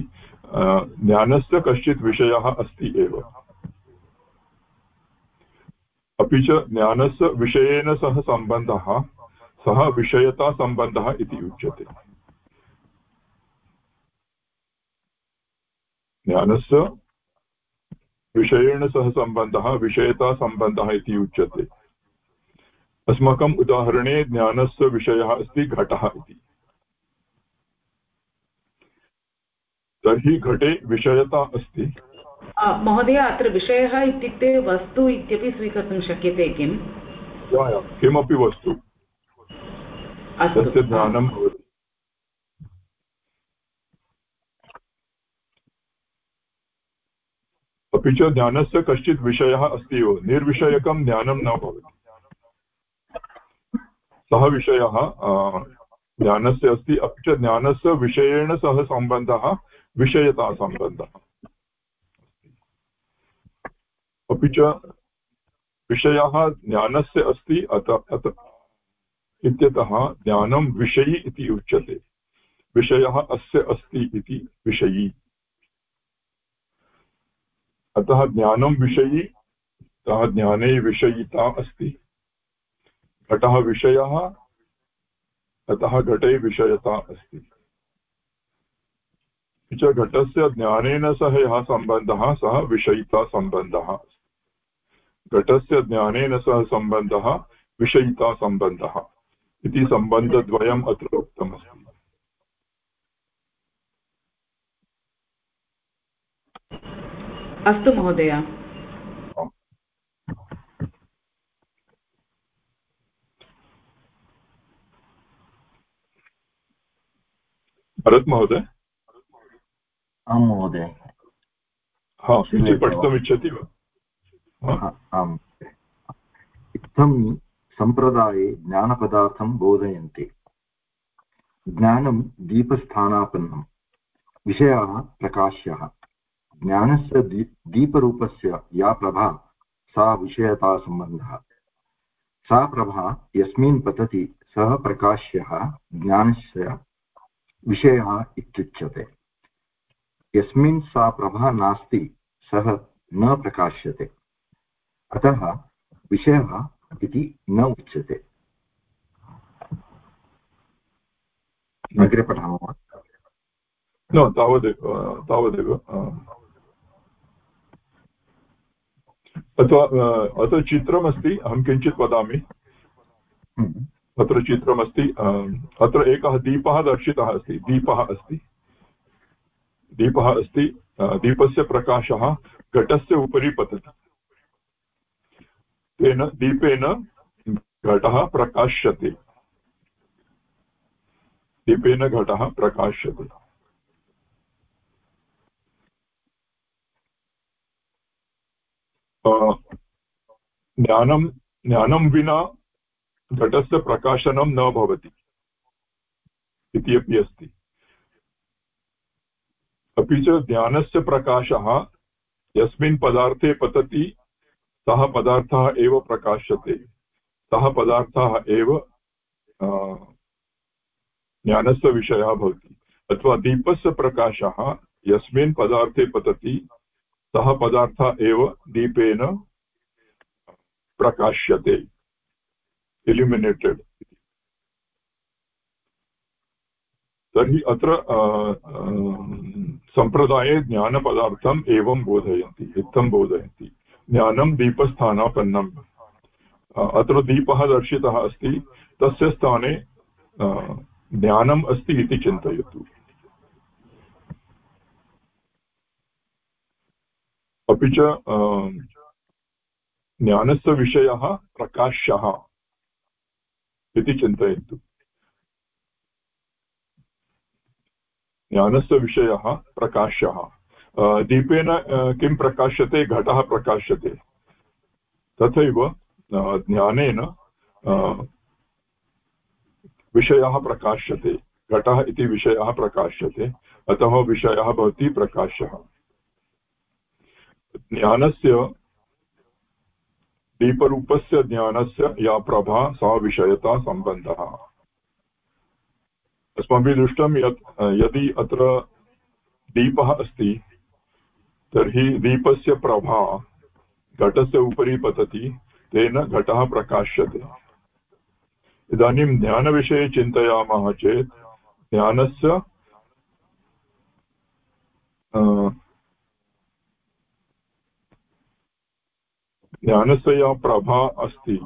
ज्ञानस्य कश्चित् विषयः अस्ति एव। अपि च ज्ञानस्य विषयेन सह सम्बन्धः सः विषयतासम्बन्धः इति उच्यते। ज्ञानस्य विषयेण सह सम्बन्धः विषयतासम्बन्धः इति उच्यते। अस्माकम् उदाहरणे ज्ञानस्य विषयः अस्ति घटः इति। तर्हि घटे विषयता अस्ति। महोदय अत्र विषयः इत्युक्ते वस्तु इत्यपि स्वीकर्तुं शक्यते किम्? किमपि वस्तु? तस्य ज्ञानं भवति। अपि च ज्ञानस्य कश्चित् विषयः अस्ति एव। निर्विषयकं ज्ञानं न भवति। सः विषयः ज्ञानस्य अस्ति। अपि च ज्ञानस्य विषयेण सह सम्बन्धः विषयतासम्बन्धः अपि च विषयः ज्ञानस्य अस्ति, अत अत इत्यतः ज्ञानं विषयी इति उच्यते। विषयः अस्य अस्ति इति विषयी। अतः ज्ञानं विषयी अतः ज्ञाने विषयिता अस्ति। घटः विषयः अतः घटे विषयता अस्ति। च घटस्य ज्ञानेन सह यः सम्बन्धः, सः विषयितासम्बन्धः घटस्य ज्ञानेन सह सम्बन्धः विषयितासम्बन्धः इति सम्बन्धद्वयम् अत्र उक्तमस्ति। अस्तु महोदय। भरत् महोदय? आं महोदय। हा किञ्चित् पठितुमिच्छति वा? इत्थं सम्प्रदाये ज्ञानपदार्थं बोधयन्ति। ज्ञानं दीपस्थानापन्नं विषयः प्रकाश्यः। ज्ञानस्य दी, दीपरूपस्य या प्रभा, सा विषयतासम्बन्धः सा प्रभा यस्मिन् पतति, सः प्रकाश्यः ज्ञानस्य विषयः इत्युच्यते। यस्मिन् सा प्रभा नास्ति, सः न प्रकाश्यते। अतः विषयः इति न उच्यते। अग्रे पठामः वा? न तावदेव तावदेव अथवा अत्र चित्रमस्ति अहं किञ्चित् वदामि। हम्म। अत्र चित्रमस्ति अत्र एकः दीपः दर्शितः अस्ति दीपः अस्ति। दीपः अस्ति दीपस्य प्रकाशः घटस्य उपरि पतति। तेन दीपेन घटः प्रकाश्यते। दीपेन घटः प्रकाश्यते। ज्ञानं ज्ञानं विना घटस्य प्रकाशनं न भवति इति अपि अस्ति। अपि च ज्ञानस्य प्रकाशः यस्मिन् पदार्थे पतति सः पदार्थः एव प्रकाश्यते। सः पदार्थः एव ज्ञानस्य विषयः भवति। अथवा दीपस्य प्रकाशः यस्मिन् पदार्थे पतति, सः पदार्थः एव दीपेन प्रकाश्यते। इल्युमिनेटेड् तर्हि अत्र सम्प्रदाये ज्ञानपदार्थम् एवं बोधयन्ति, इत्थं बोधयन्ति। ज्ञानं दीपस्थानापन्नम् अत्र दीपः दर्शितः अस्ति, तस्य स्थाने ज्ञानम् अस्ति इति चिन्तयतु। अपि च ज्ञानस्य विषयः प्रकाश्यः इति चिन्तयन्तु ज्ञानस्य विषयः प्रकाशः दीपेन किं प्रकाश्यते, घटः प्रकाश्यते? तथैव ज्ञानेन विषयः प्रकाश्यते, घटः इति विषयः प्रकाश्यते, अतः विषयः भवति प्रकाशः ज्ञानस्य, दीपरूपस्य ज्ञानस्य, या प्रभा, सा विषयता सम्बन्धः। अस्माभिः दृष्टं यत् यदि अत्र दीपः अस्ति तर्हि दीपस्य प्रभा घटस्य उपरि पतति, तेन घटः प्रकाश्यते। इदानीं ध्यानविषये चिन्तयामः चेत्, ध्यानस्य ज्ञानस्य या प्रभा अस्ति,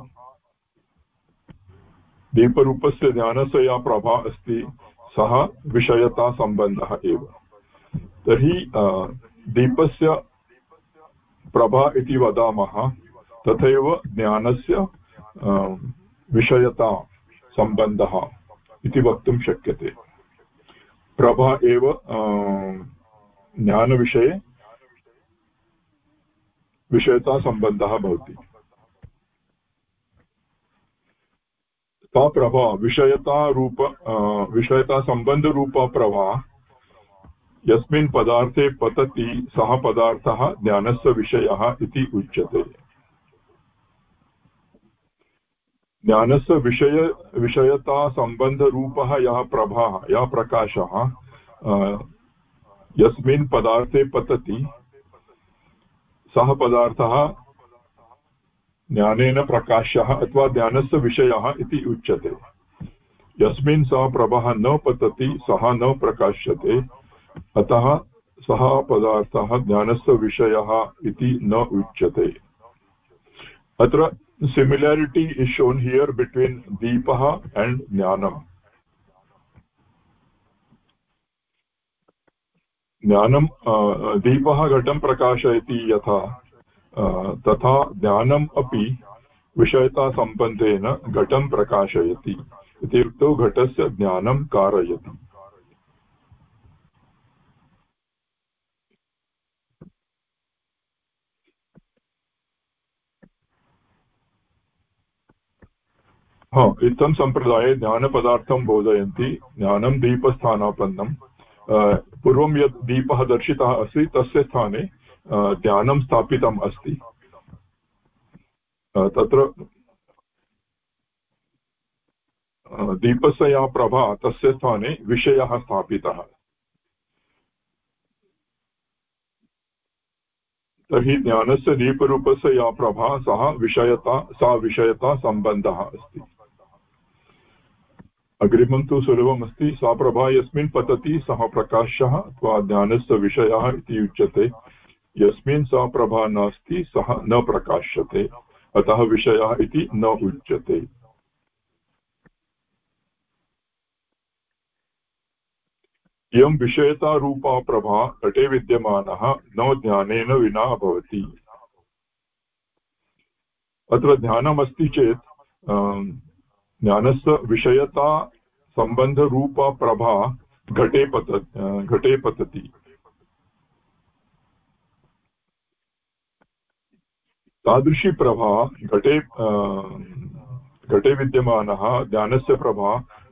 दीपरूपस्य ध्यानस्य या प्रभा अस्ति, सः विषयतासम्बन्धः एव। तर्हि दीपस्य प्रभा इति वदामः। तथैव ज्ञानस्य विषयता सम्बन्धः इति वक्तुं शक्यते। प्रभा एव ज्ञानविषये विषयतासम्बन्धः भवति। सा प्रभा विषयतारूप विषयतासम्बन्धरूपा प्रभा यस्मिन् पदार्थे पतति, सः पदार्थः ज्ञानस्य विषयः इति उच्यते। ज्ञानस्य विषय, विषयतासम्बन्धरूपः यः प्रभाः, यः प्रकाशः यस्मिन् पदार्थे पतति, सः पदार्थः ज्ञानेन प्रकाश्यः अथवा ज्ञानस्य विषयः इति उच्यते। यस्मिन् सः प्रभः न पतति, सः न प्रकाश्यते। अतः सः पदार्थः ज्ञानस्य विषयः इति न उच्यते। अत्र similarity is shown here between दीपः एण्ड् ज्ञानम्। ज्ञानं दीपः घटं प्रकाशयति यथा तथा ज्ञानम् अपि विषयतासम्बन्धेन घटं प्रकाशयति। इत्युक्तौ घटस्य ज्ञानं कारयति। हा, इत्थं सम्प्रदाये ज्ञानपदार्थं बोधयन्ति, ज्ञानं दीपस्थानापन्नं। पूर्वं यत् दीपः दर्शितः अस्ति, तस्य स्थाने ध्यानं स्थापितम् अस्ति। तत्र दीपस्य या प्रभा तस्य स्थाने विषयः स्थापितः। तर्हि ज्ञानस्य दीपरूपस्य या प्रभा सः विषयता, सा विषयता सम्बन्धः अस्ति। अग्रिमं तु सुलभमस्ति, सा प्रभा यस्मिन् पतति, सः प्रकाशः अथवा ज्ञानस्य विषयः इति उच्यते। यस्मिन् सा प्रभा नास्ति, सः न प्रकाश्यते, अतः विषयः इति न उच्यते। इयं विषयतारूपा प्रभा घटे विद्यमानः, न ज्ञानेन विना भवति। अत्र ध्यानमस्ति चेत् ज्ञानस्य विषयता सम्बन्धरूपा प्रभा घटे पत घटे पतति। तादृशी प्रभा घटे घटे विद्यमानः, ज्ञानस्य प्रभा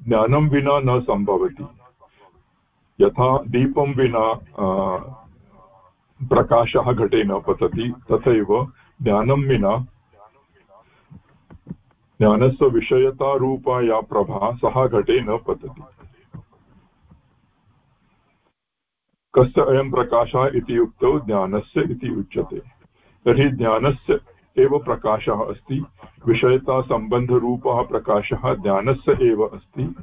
ज्ञानं विना न सम्भवति यथा दीपं विना प्रकाशः घटे न पतति, तथैव ज्ञानं विना ज्ञानस्य विषयतारूपा या प्रभा, सः घटे न पतति। कस्य अयं प्रकाशः इति उक्तौ ज्ञानस्य इति उच्यते। तर्हि ज्ञानस्य एव प्रकाशः अस्ति, विषयतासम्बन्धरूपः प्रकाशः ज्ञानस्य एव अस्ति।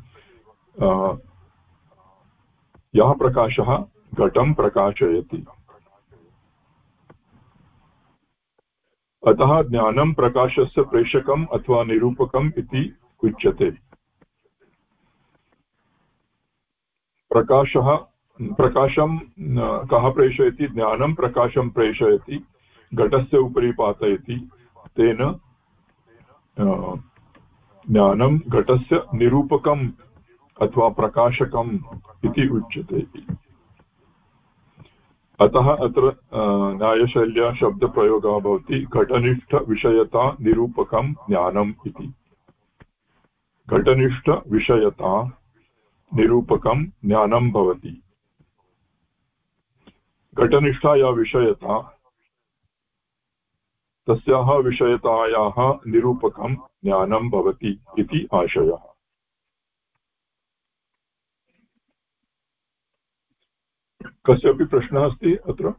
यः प्रकाशः घटं प्रकाशयति। अतः ज्ञानं प्रकाशस्य प्रेषकम् अथवा निरूपकम् इति उच्यते। प्रकाशः, प्रकाशं कः प्रेषयति? ज्ञानं प्रकाशं प्रेषयति, घटस्य उपरि पातयति, तेन ज्ञानं घटस्य निरूपकम् अथवा प्रकाशकम् इति उच्यते। अतः अत्र न्यायशैल्या शब्दप्रयोगः भवति घटनिष्ठविषयता निरूपकं ज्ञानम् इति। घटनिष्ठविषयता निरूपकं ज्ञानं भवति। घटनिष्ठा या विषयता, तस्याः विषयतायाः निरूपकं ज्ञानं भवति इति आशयः। कस्यापि प्रश्नः अस्ति अत्र?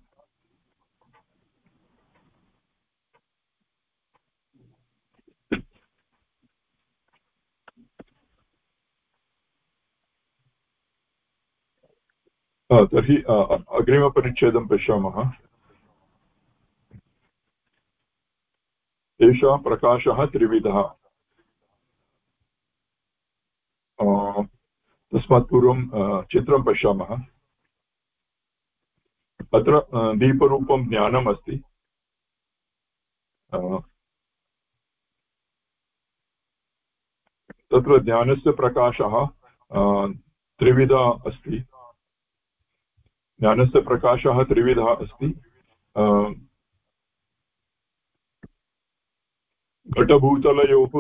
तर्हि अग्रिमपरिच्छेदं पश्यामः। एषः प्रकाशः त्रिविधः। तस्मात् पूर्वं चित्रं पश्यामः। अत्र दीपरूपं ज्ञानम् अस्ति तत्र ज्ञानस्य प्रकाशः त्रिविधा अस्ति। ज्ञानस्य प्रकाशः त्रिविधः अस्ति। घटभूतलयोः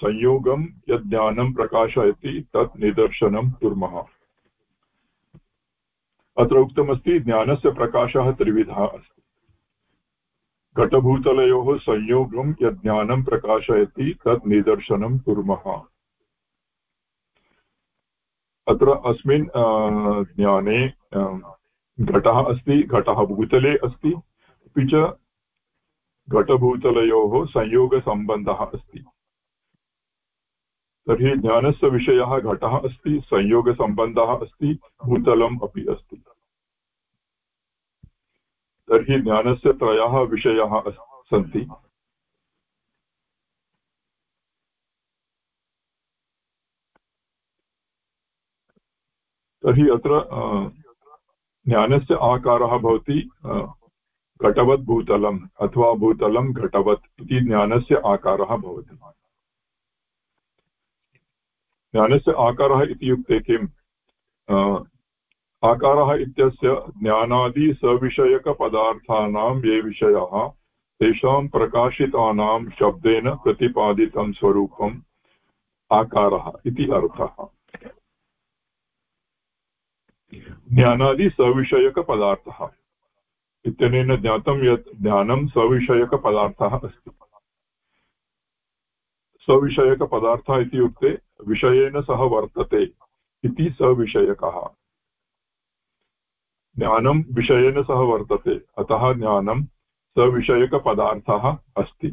संयोगं यद् ज्ञानं प्रकाशयति, तत् निदर्शनं कुर्मः। अत्र उक्तमस्ति, ज्ञानस्य प्रकाशः त्रिविधः अस्ति। घटभूतलयोः संयोगं यद् ज्ञानं प्रकाशयति तत् निदर्शनं कुर्मः। अत्र अस्मिन् ज्ञाने घटः अस्ति, घटः भूतले अस्ति, अपि च घटभूतलयोः संयोगसम्बन्धः अस्ति। तर्हि ज्ञानस्य विषयः घटः अस्ति, संयोगसम्बन्धः अस्ति, भूतलम् अपि अस्ति। तर्हि ज्ञानस्य त्रयः विषयाः सन्ति। तर्हि अत्र ज्ञानस्य आकारः भवति घटवत् भूतलम् अथवा भूतलं घटवत् इति ज्ञानस्य आकारः भवति। ज्ञानस्य आकारः इत्युक्ते किम्? आकारः इत्यस्य ज्ञानादिसविषयकपदार्थानां ये विषयाः, तेषां प्रकाशितानां शब्देन प्रतिपादितं स्वरूपम् आकारः इति अर्थः। ज्ञानादिसविषयकपदार्थः इत्यनेन ज्ञातं यत् ज्ञानं सविषयकपदार्थः अस्ति। सविषयकपदार्थः इत्युक्ते विषयेन सह वर्तते इति सविषयकः। ज्ञानं विषयेन सह वर्तते, अतः ज्ञानं सविषयकपदार्थः अस्ति।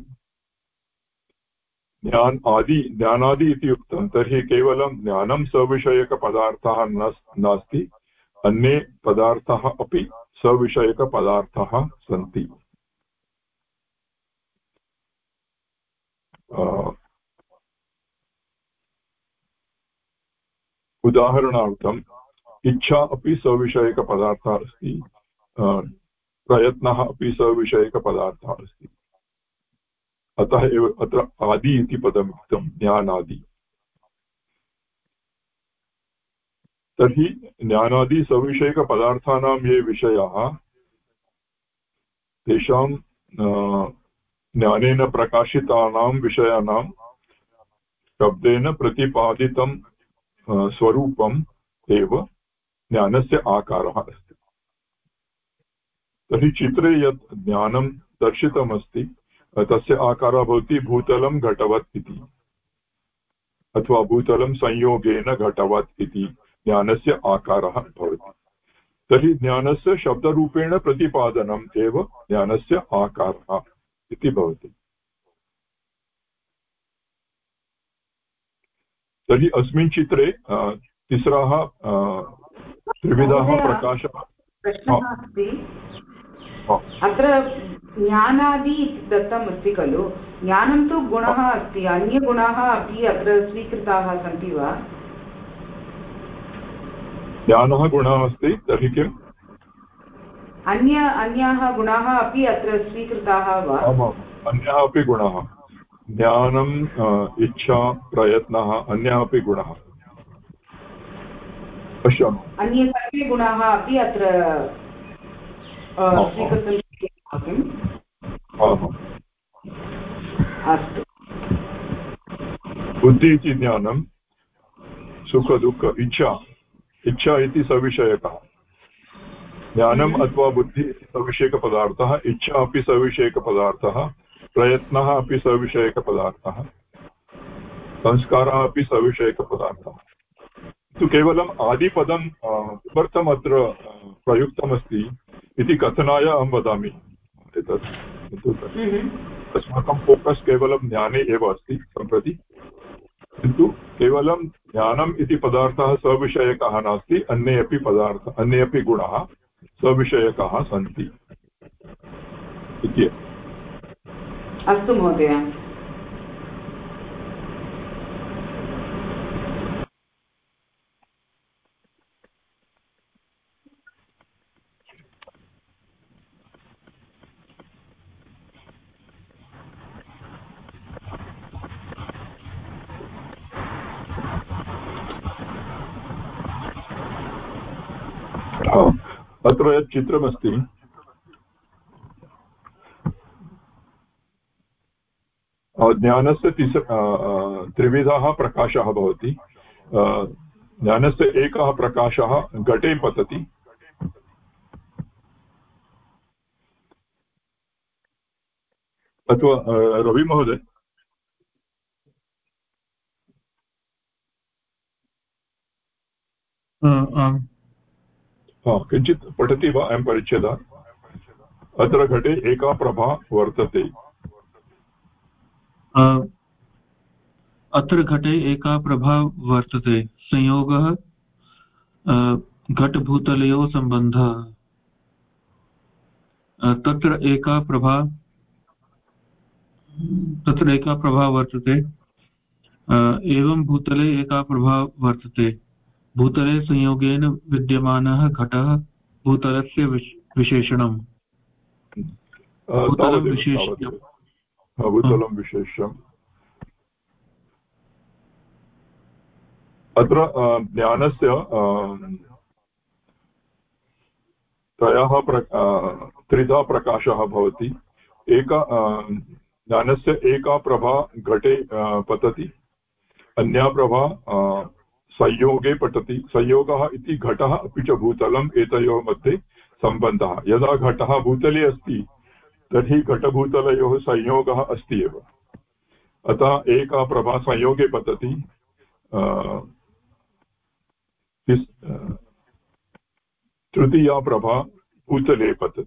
ज्ञान आदि, ज्ञानादि इति उक्तं, तर्हि केवलं ज्ञानं सविषयकपदार्थः नास्ति, अन्ये पदार्थाः अपि सविषयकपदार्थाः सन्ति। उदाहरणार्थम् इच्छा अपि सविषयकपदार्थः अस्ति प्रयत्नः अपि सविषयकपदार्थः अस्ति। अतः एव अत्र आदि इति पदमुक्तं ज्ञानादि। तर्हि ज्ञानादिसविषयकपदार्थानां ये विषयाः, तेषां ज्ञानेन प्रकाशितानां विषयाणां शब्देन प्रतिपादितं स्वरूपम् एव ज्ञानस्य आकारः अस्ति। तर्हि चित्रे यत् ज्ञानं दर्शितमस्ति तस्य आकारः भवति भूतलं घटवत् इति, अथवा भूतलं संयोगेन घटवत् इति ज्ञानस्य आकारः भवति। तर्हि ज्ञानस्य शब्दरूपेण प्रतिपादनम् एव ज्ञानस्य आकारः इति भवति। तर्हि अस्मिन् चित्रे तिस्राः त्रिविधाः प्रकाशः अत्र ज्ञानादि दत्तमस्ति खलु। ज्ञानं तु गुणः अस्ति। अन्यगुणाः अपि अत्र स्वीकृताः सन्ति वा? ज्ञानः गुणः अस्ति तर्हि किम्? अन्य अन्याः गुणाः अपि अत्र स्वीकृताः वा? अन्यः अपि गुणः। ज्ञानम् इच्छा प्रयत्नः अन्यः अपि गुणः। पश्यामः। अन्ये सर्वे गुणाः अपि अत्र अस्तु। बुद्धि इति ज्ञानं सुखदुःख इच्छा। इच्छा इति सविषयकः। ज्ञानम् अथवा बुद्धिः इति सविषयकपदार्थः इच्छा अपि सविषयकपदार्थः। प्रयत्नः अपि सविषयकपदार्थः। संस्कारः अपि सविषयकपदार्थः। तु केवलम् आदिपदं किमर्थम् अत्र प्रयुक्तमस्ति इति कथनाय अहं वदामि। एतत् हम्म। अस्माकं फोकस् केवलं ज्ञाने एव अस्ति सम्प्रति। किन्तु केवलं ज्ञानम् इति पदार्थः सविषयकः नास्ति अन्ये अपि पदार्थ अन्ये अपि गुणाः सविषयकाः सन्ति। इति। अस्तु महोदय अत्र यत् चित्रमस्ति। ज्ञानस्य तिस त्रिविधः प्रकाशः भवति। ज्ञानस्य एकः प्रकाशः घटे पतति। अथवा रविमहोदय किञ्चित् पठति वा अयं परिच्छेदः? अत्र घटे एका प्रभा वर्तते। अत्र घटे एका प्रभा वर्तते। संयोगः घटभूतलयोः सम्बन्धः। तत्र एका प्रभा तत्र एका प्रभा वर्तते। एवं भूतले एका प्रभा वर्तते। भूतले संयोगेन विद्यमानः घटः भूतलस्य विशेषणम्। भूतलं विशेष्यम्। अत्र ज्ञानस्य त्रयः प्र त्रिधा प्रकाशः भवति। एक ज्ञानस्य एका प्रभा घटे पतति। अन्या प्रभा संयोगे पठति संयोगः इति घटः अपि च भूतलम् एतयोः मध्ये सम्बन्धः। यदा घटः भूतले अस्ति तर्हि घटभूतलयोः संयोगः अस्ति एव। अतः एका प्रभा संयोगे पतति। तृतीया प्रभा भूतले पतति।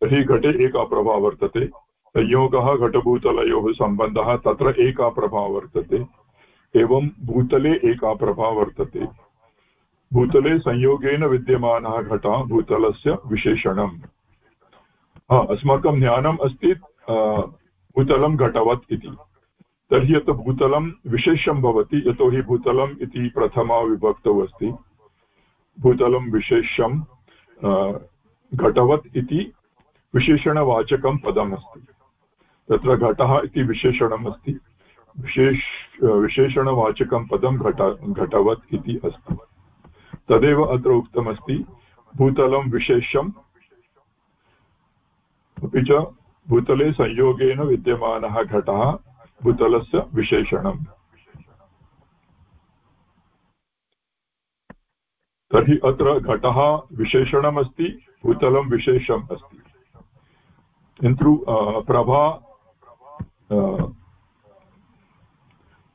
तर्हि घटे एका प्रभा वर्तते। संयोगः घटभूतलयोः सम्बन्धः, तत्र एका प्रभा वर्तते। एवं भूतले एका प्रभा वर्तते। भूतले संयोगेन विद्यमानः घटः भूतलस्य विशेषणम्। अस्माकं ज्ञानम् अस्ति भूतलं घटवत् इति। तर्हि यत् भूतलं विशेषं भवति, यतोहि भूतलम् इति प्रथमा विभक्तौ अस्ति। भूतलं विशेषं घटवत् इति विशेषणवाचकं पदमस्ति। तत्र घटः इति विशेषणम् अस्ति। विशेष, विशेषणवाचकं पदं घट, घटवत् इति अस्ति। तदेव अत्र उक्तमस्ति भूतलं विशेष्यम्। अपि च भूतले संयोगेन विद्यमानः घटः भूतलस्य विशेषणम्। तर्हि अत्र घटः विशेषणमस्ति, भूतलं विशेषम् अस्ति। किन्तु प्रभा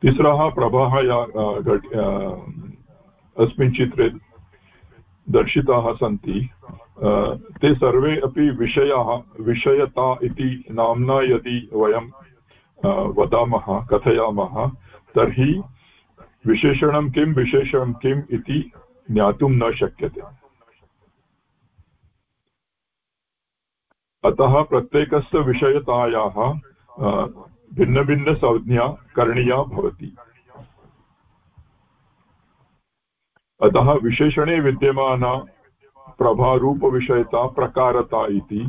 तिस्रः प्रभाः या अस्मिन् चित्रे दर्शिताः सन्ति। ते सर्वे अपि विषयाः, विषयता इति नाम्ना यदि वयं वदामः, कथयामः, तर्हि विशेषणं किं, विशेषणं किम् इति ज्ञातुं न शक्यते। अतः प्रत्येकस्य विषयतायाः भिन्नभिन्नसंज्ञा करणीया भवति। अतः विशेषणे विद्यमाना प्रभारूपविषयता प्रकारता इति,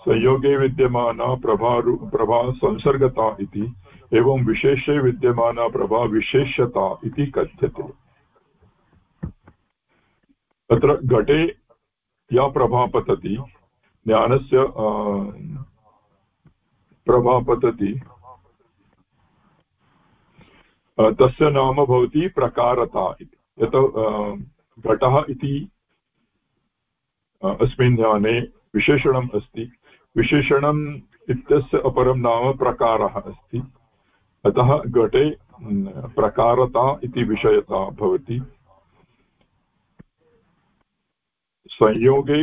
संयोगे विद्यमाना प्रभारू प्रभा संसर्गता इति, एवं विशेषे विद्यमाना प्रभा विशेष्यता इति कथ्यते। तत्र घटे या प्रभा पतति ज्ञानस्य प्रभा पतति तस्य नाम भवति प्रकारता इति। यतो घटः इति अस्मिन् ज्ञाने विशेषणम् अस्ति। विशेषणम् इत्यस्य अपरं नाम प्रकारः अस्ति। अतः घटे प्रकारता इति विषयता भवति। संयोगे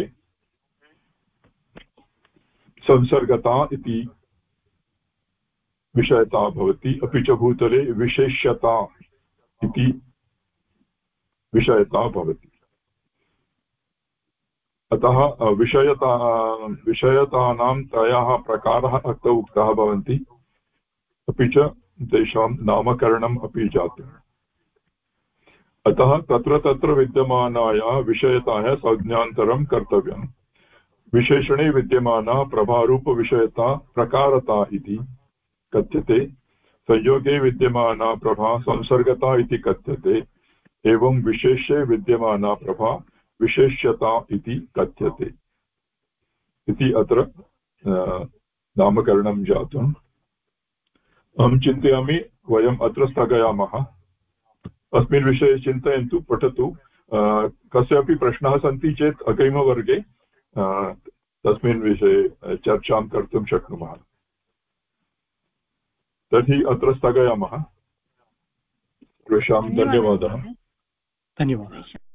संसर्गता इति विषयता भवति। अपि च भूतले विशेष्यता इति विषयता भवति अतः विषयता, विषयतानां त्रयः प्रकारः अत्र उक्ताः भवन्ति। अपि च तेषां नामकरणम् अपि जातम् अतः तत्र तत्र विद्यमानाया विषयताया संज्ञान्तरं कर्तव्यम्। विशेषणे विद्यमाना प्रभारूपविषयता प्रकारता इति कथ्यते। संयोगे विद्यमाना प्रभा संसर्गता इति कथ्यते। एवं विशेषे विद्यमाना प्रभा विशेष्यता इति कथ्यते। इति अत्र नामकरणं जातम्। अहं चिन्तयामि वयम् अत्र स्थगयामः। अस्मिन् विषये चिन्तयन्तु पठतु। कस्यापि प्रश्नाः सन्ति चेत् अग्रिमवर्गे तस्मिन् विषये चर्चां कर्तुं शक्नुमः। तर्हि अत्र स्थगयामः। सर्वेषां धन्यवादः धन्यवादः।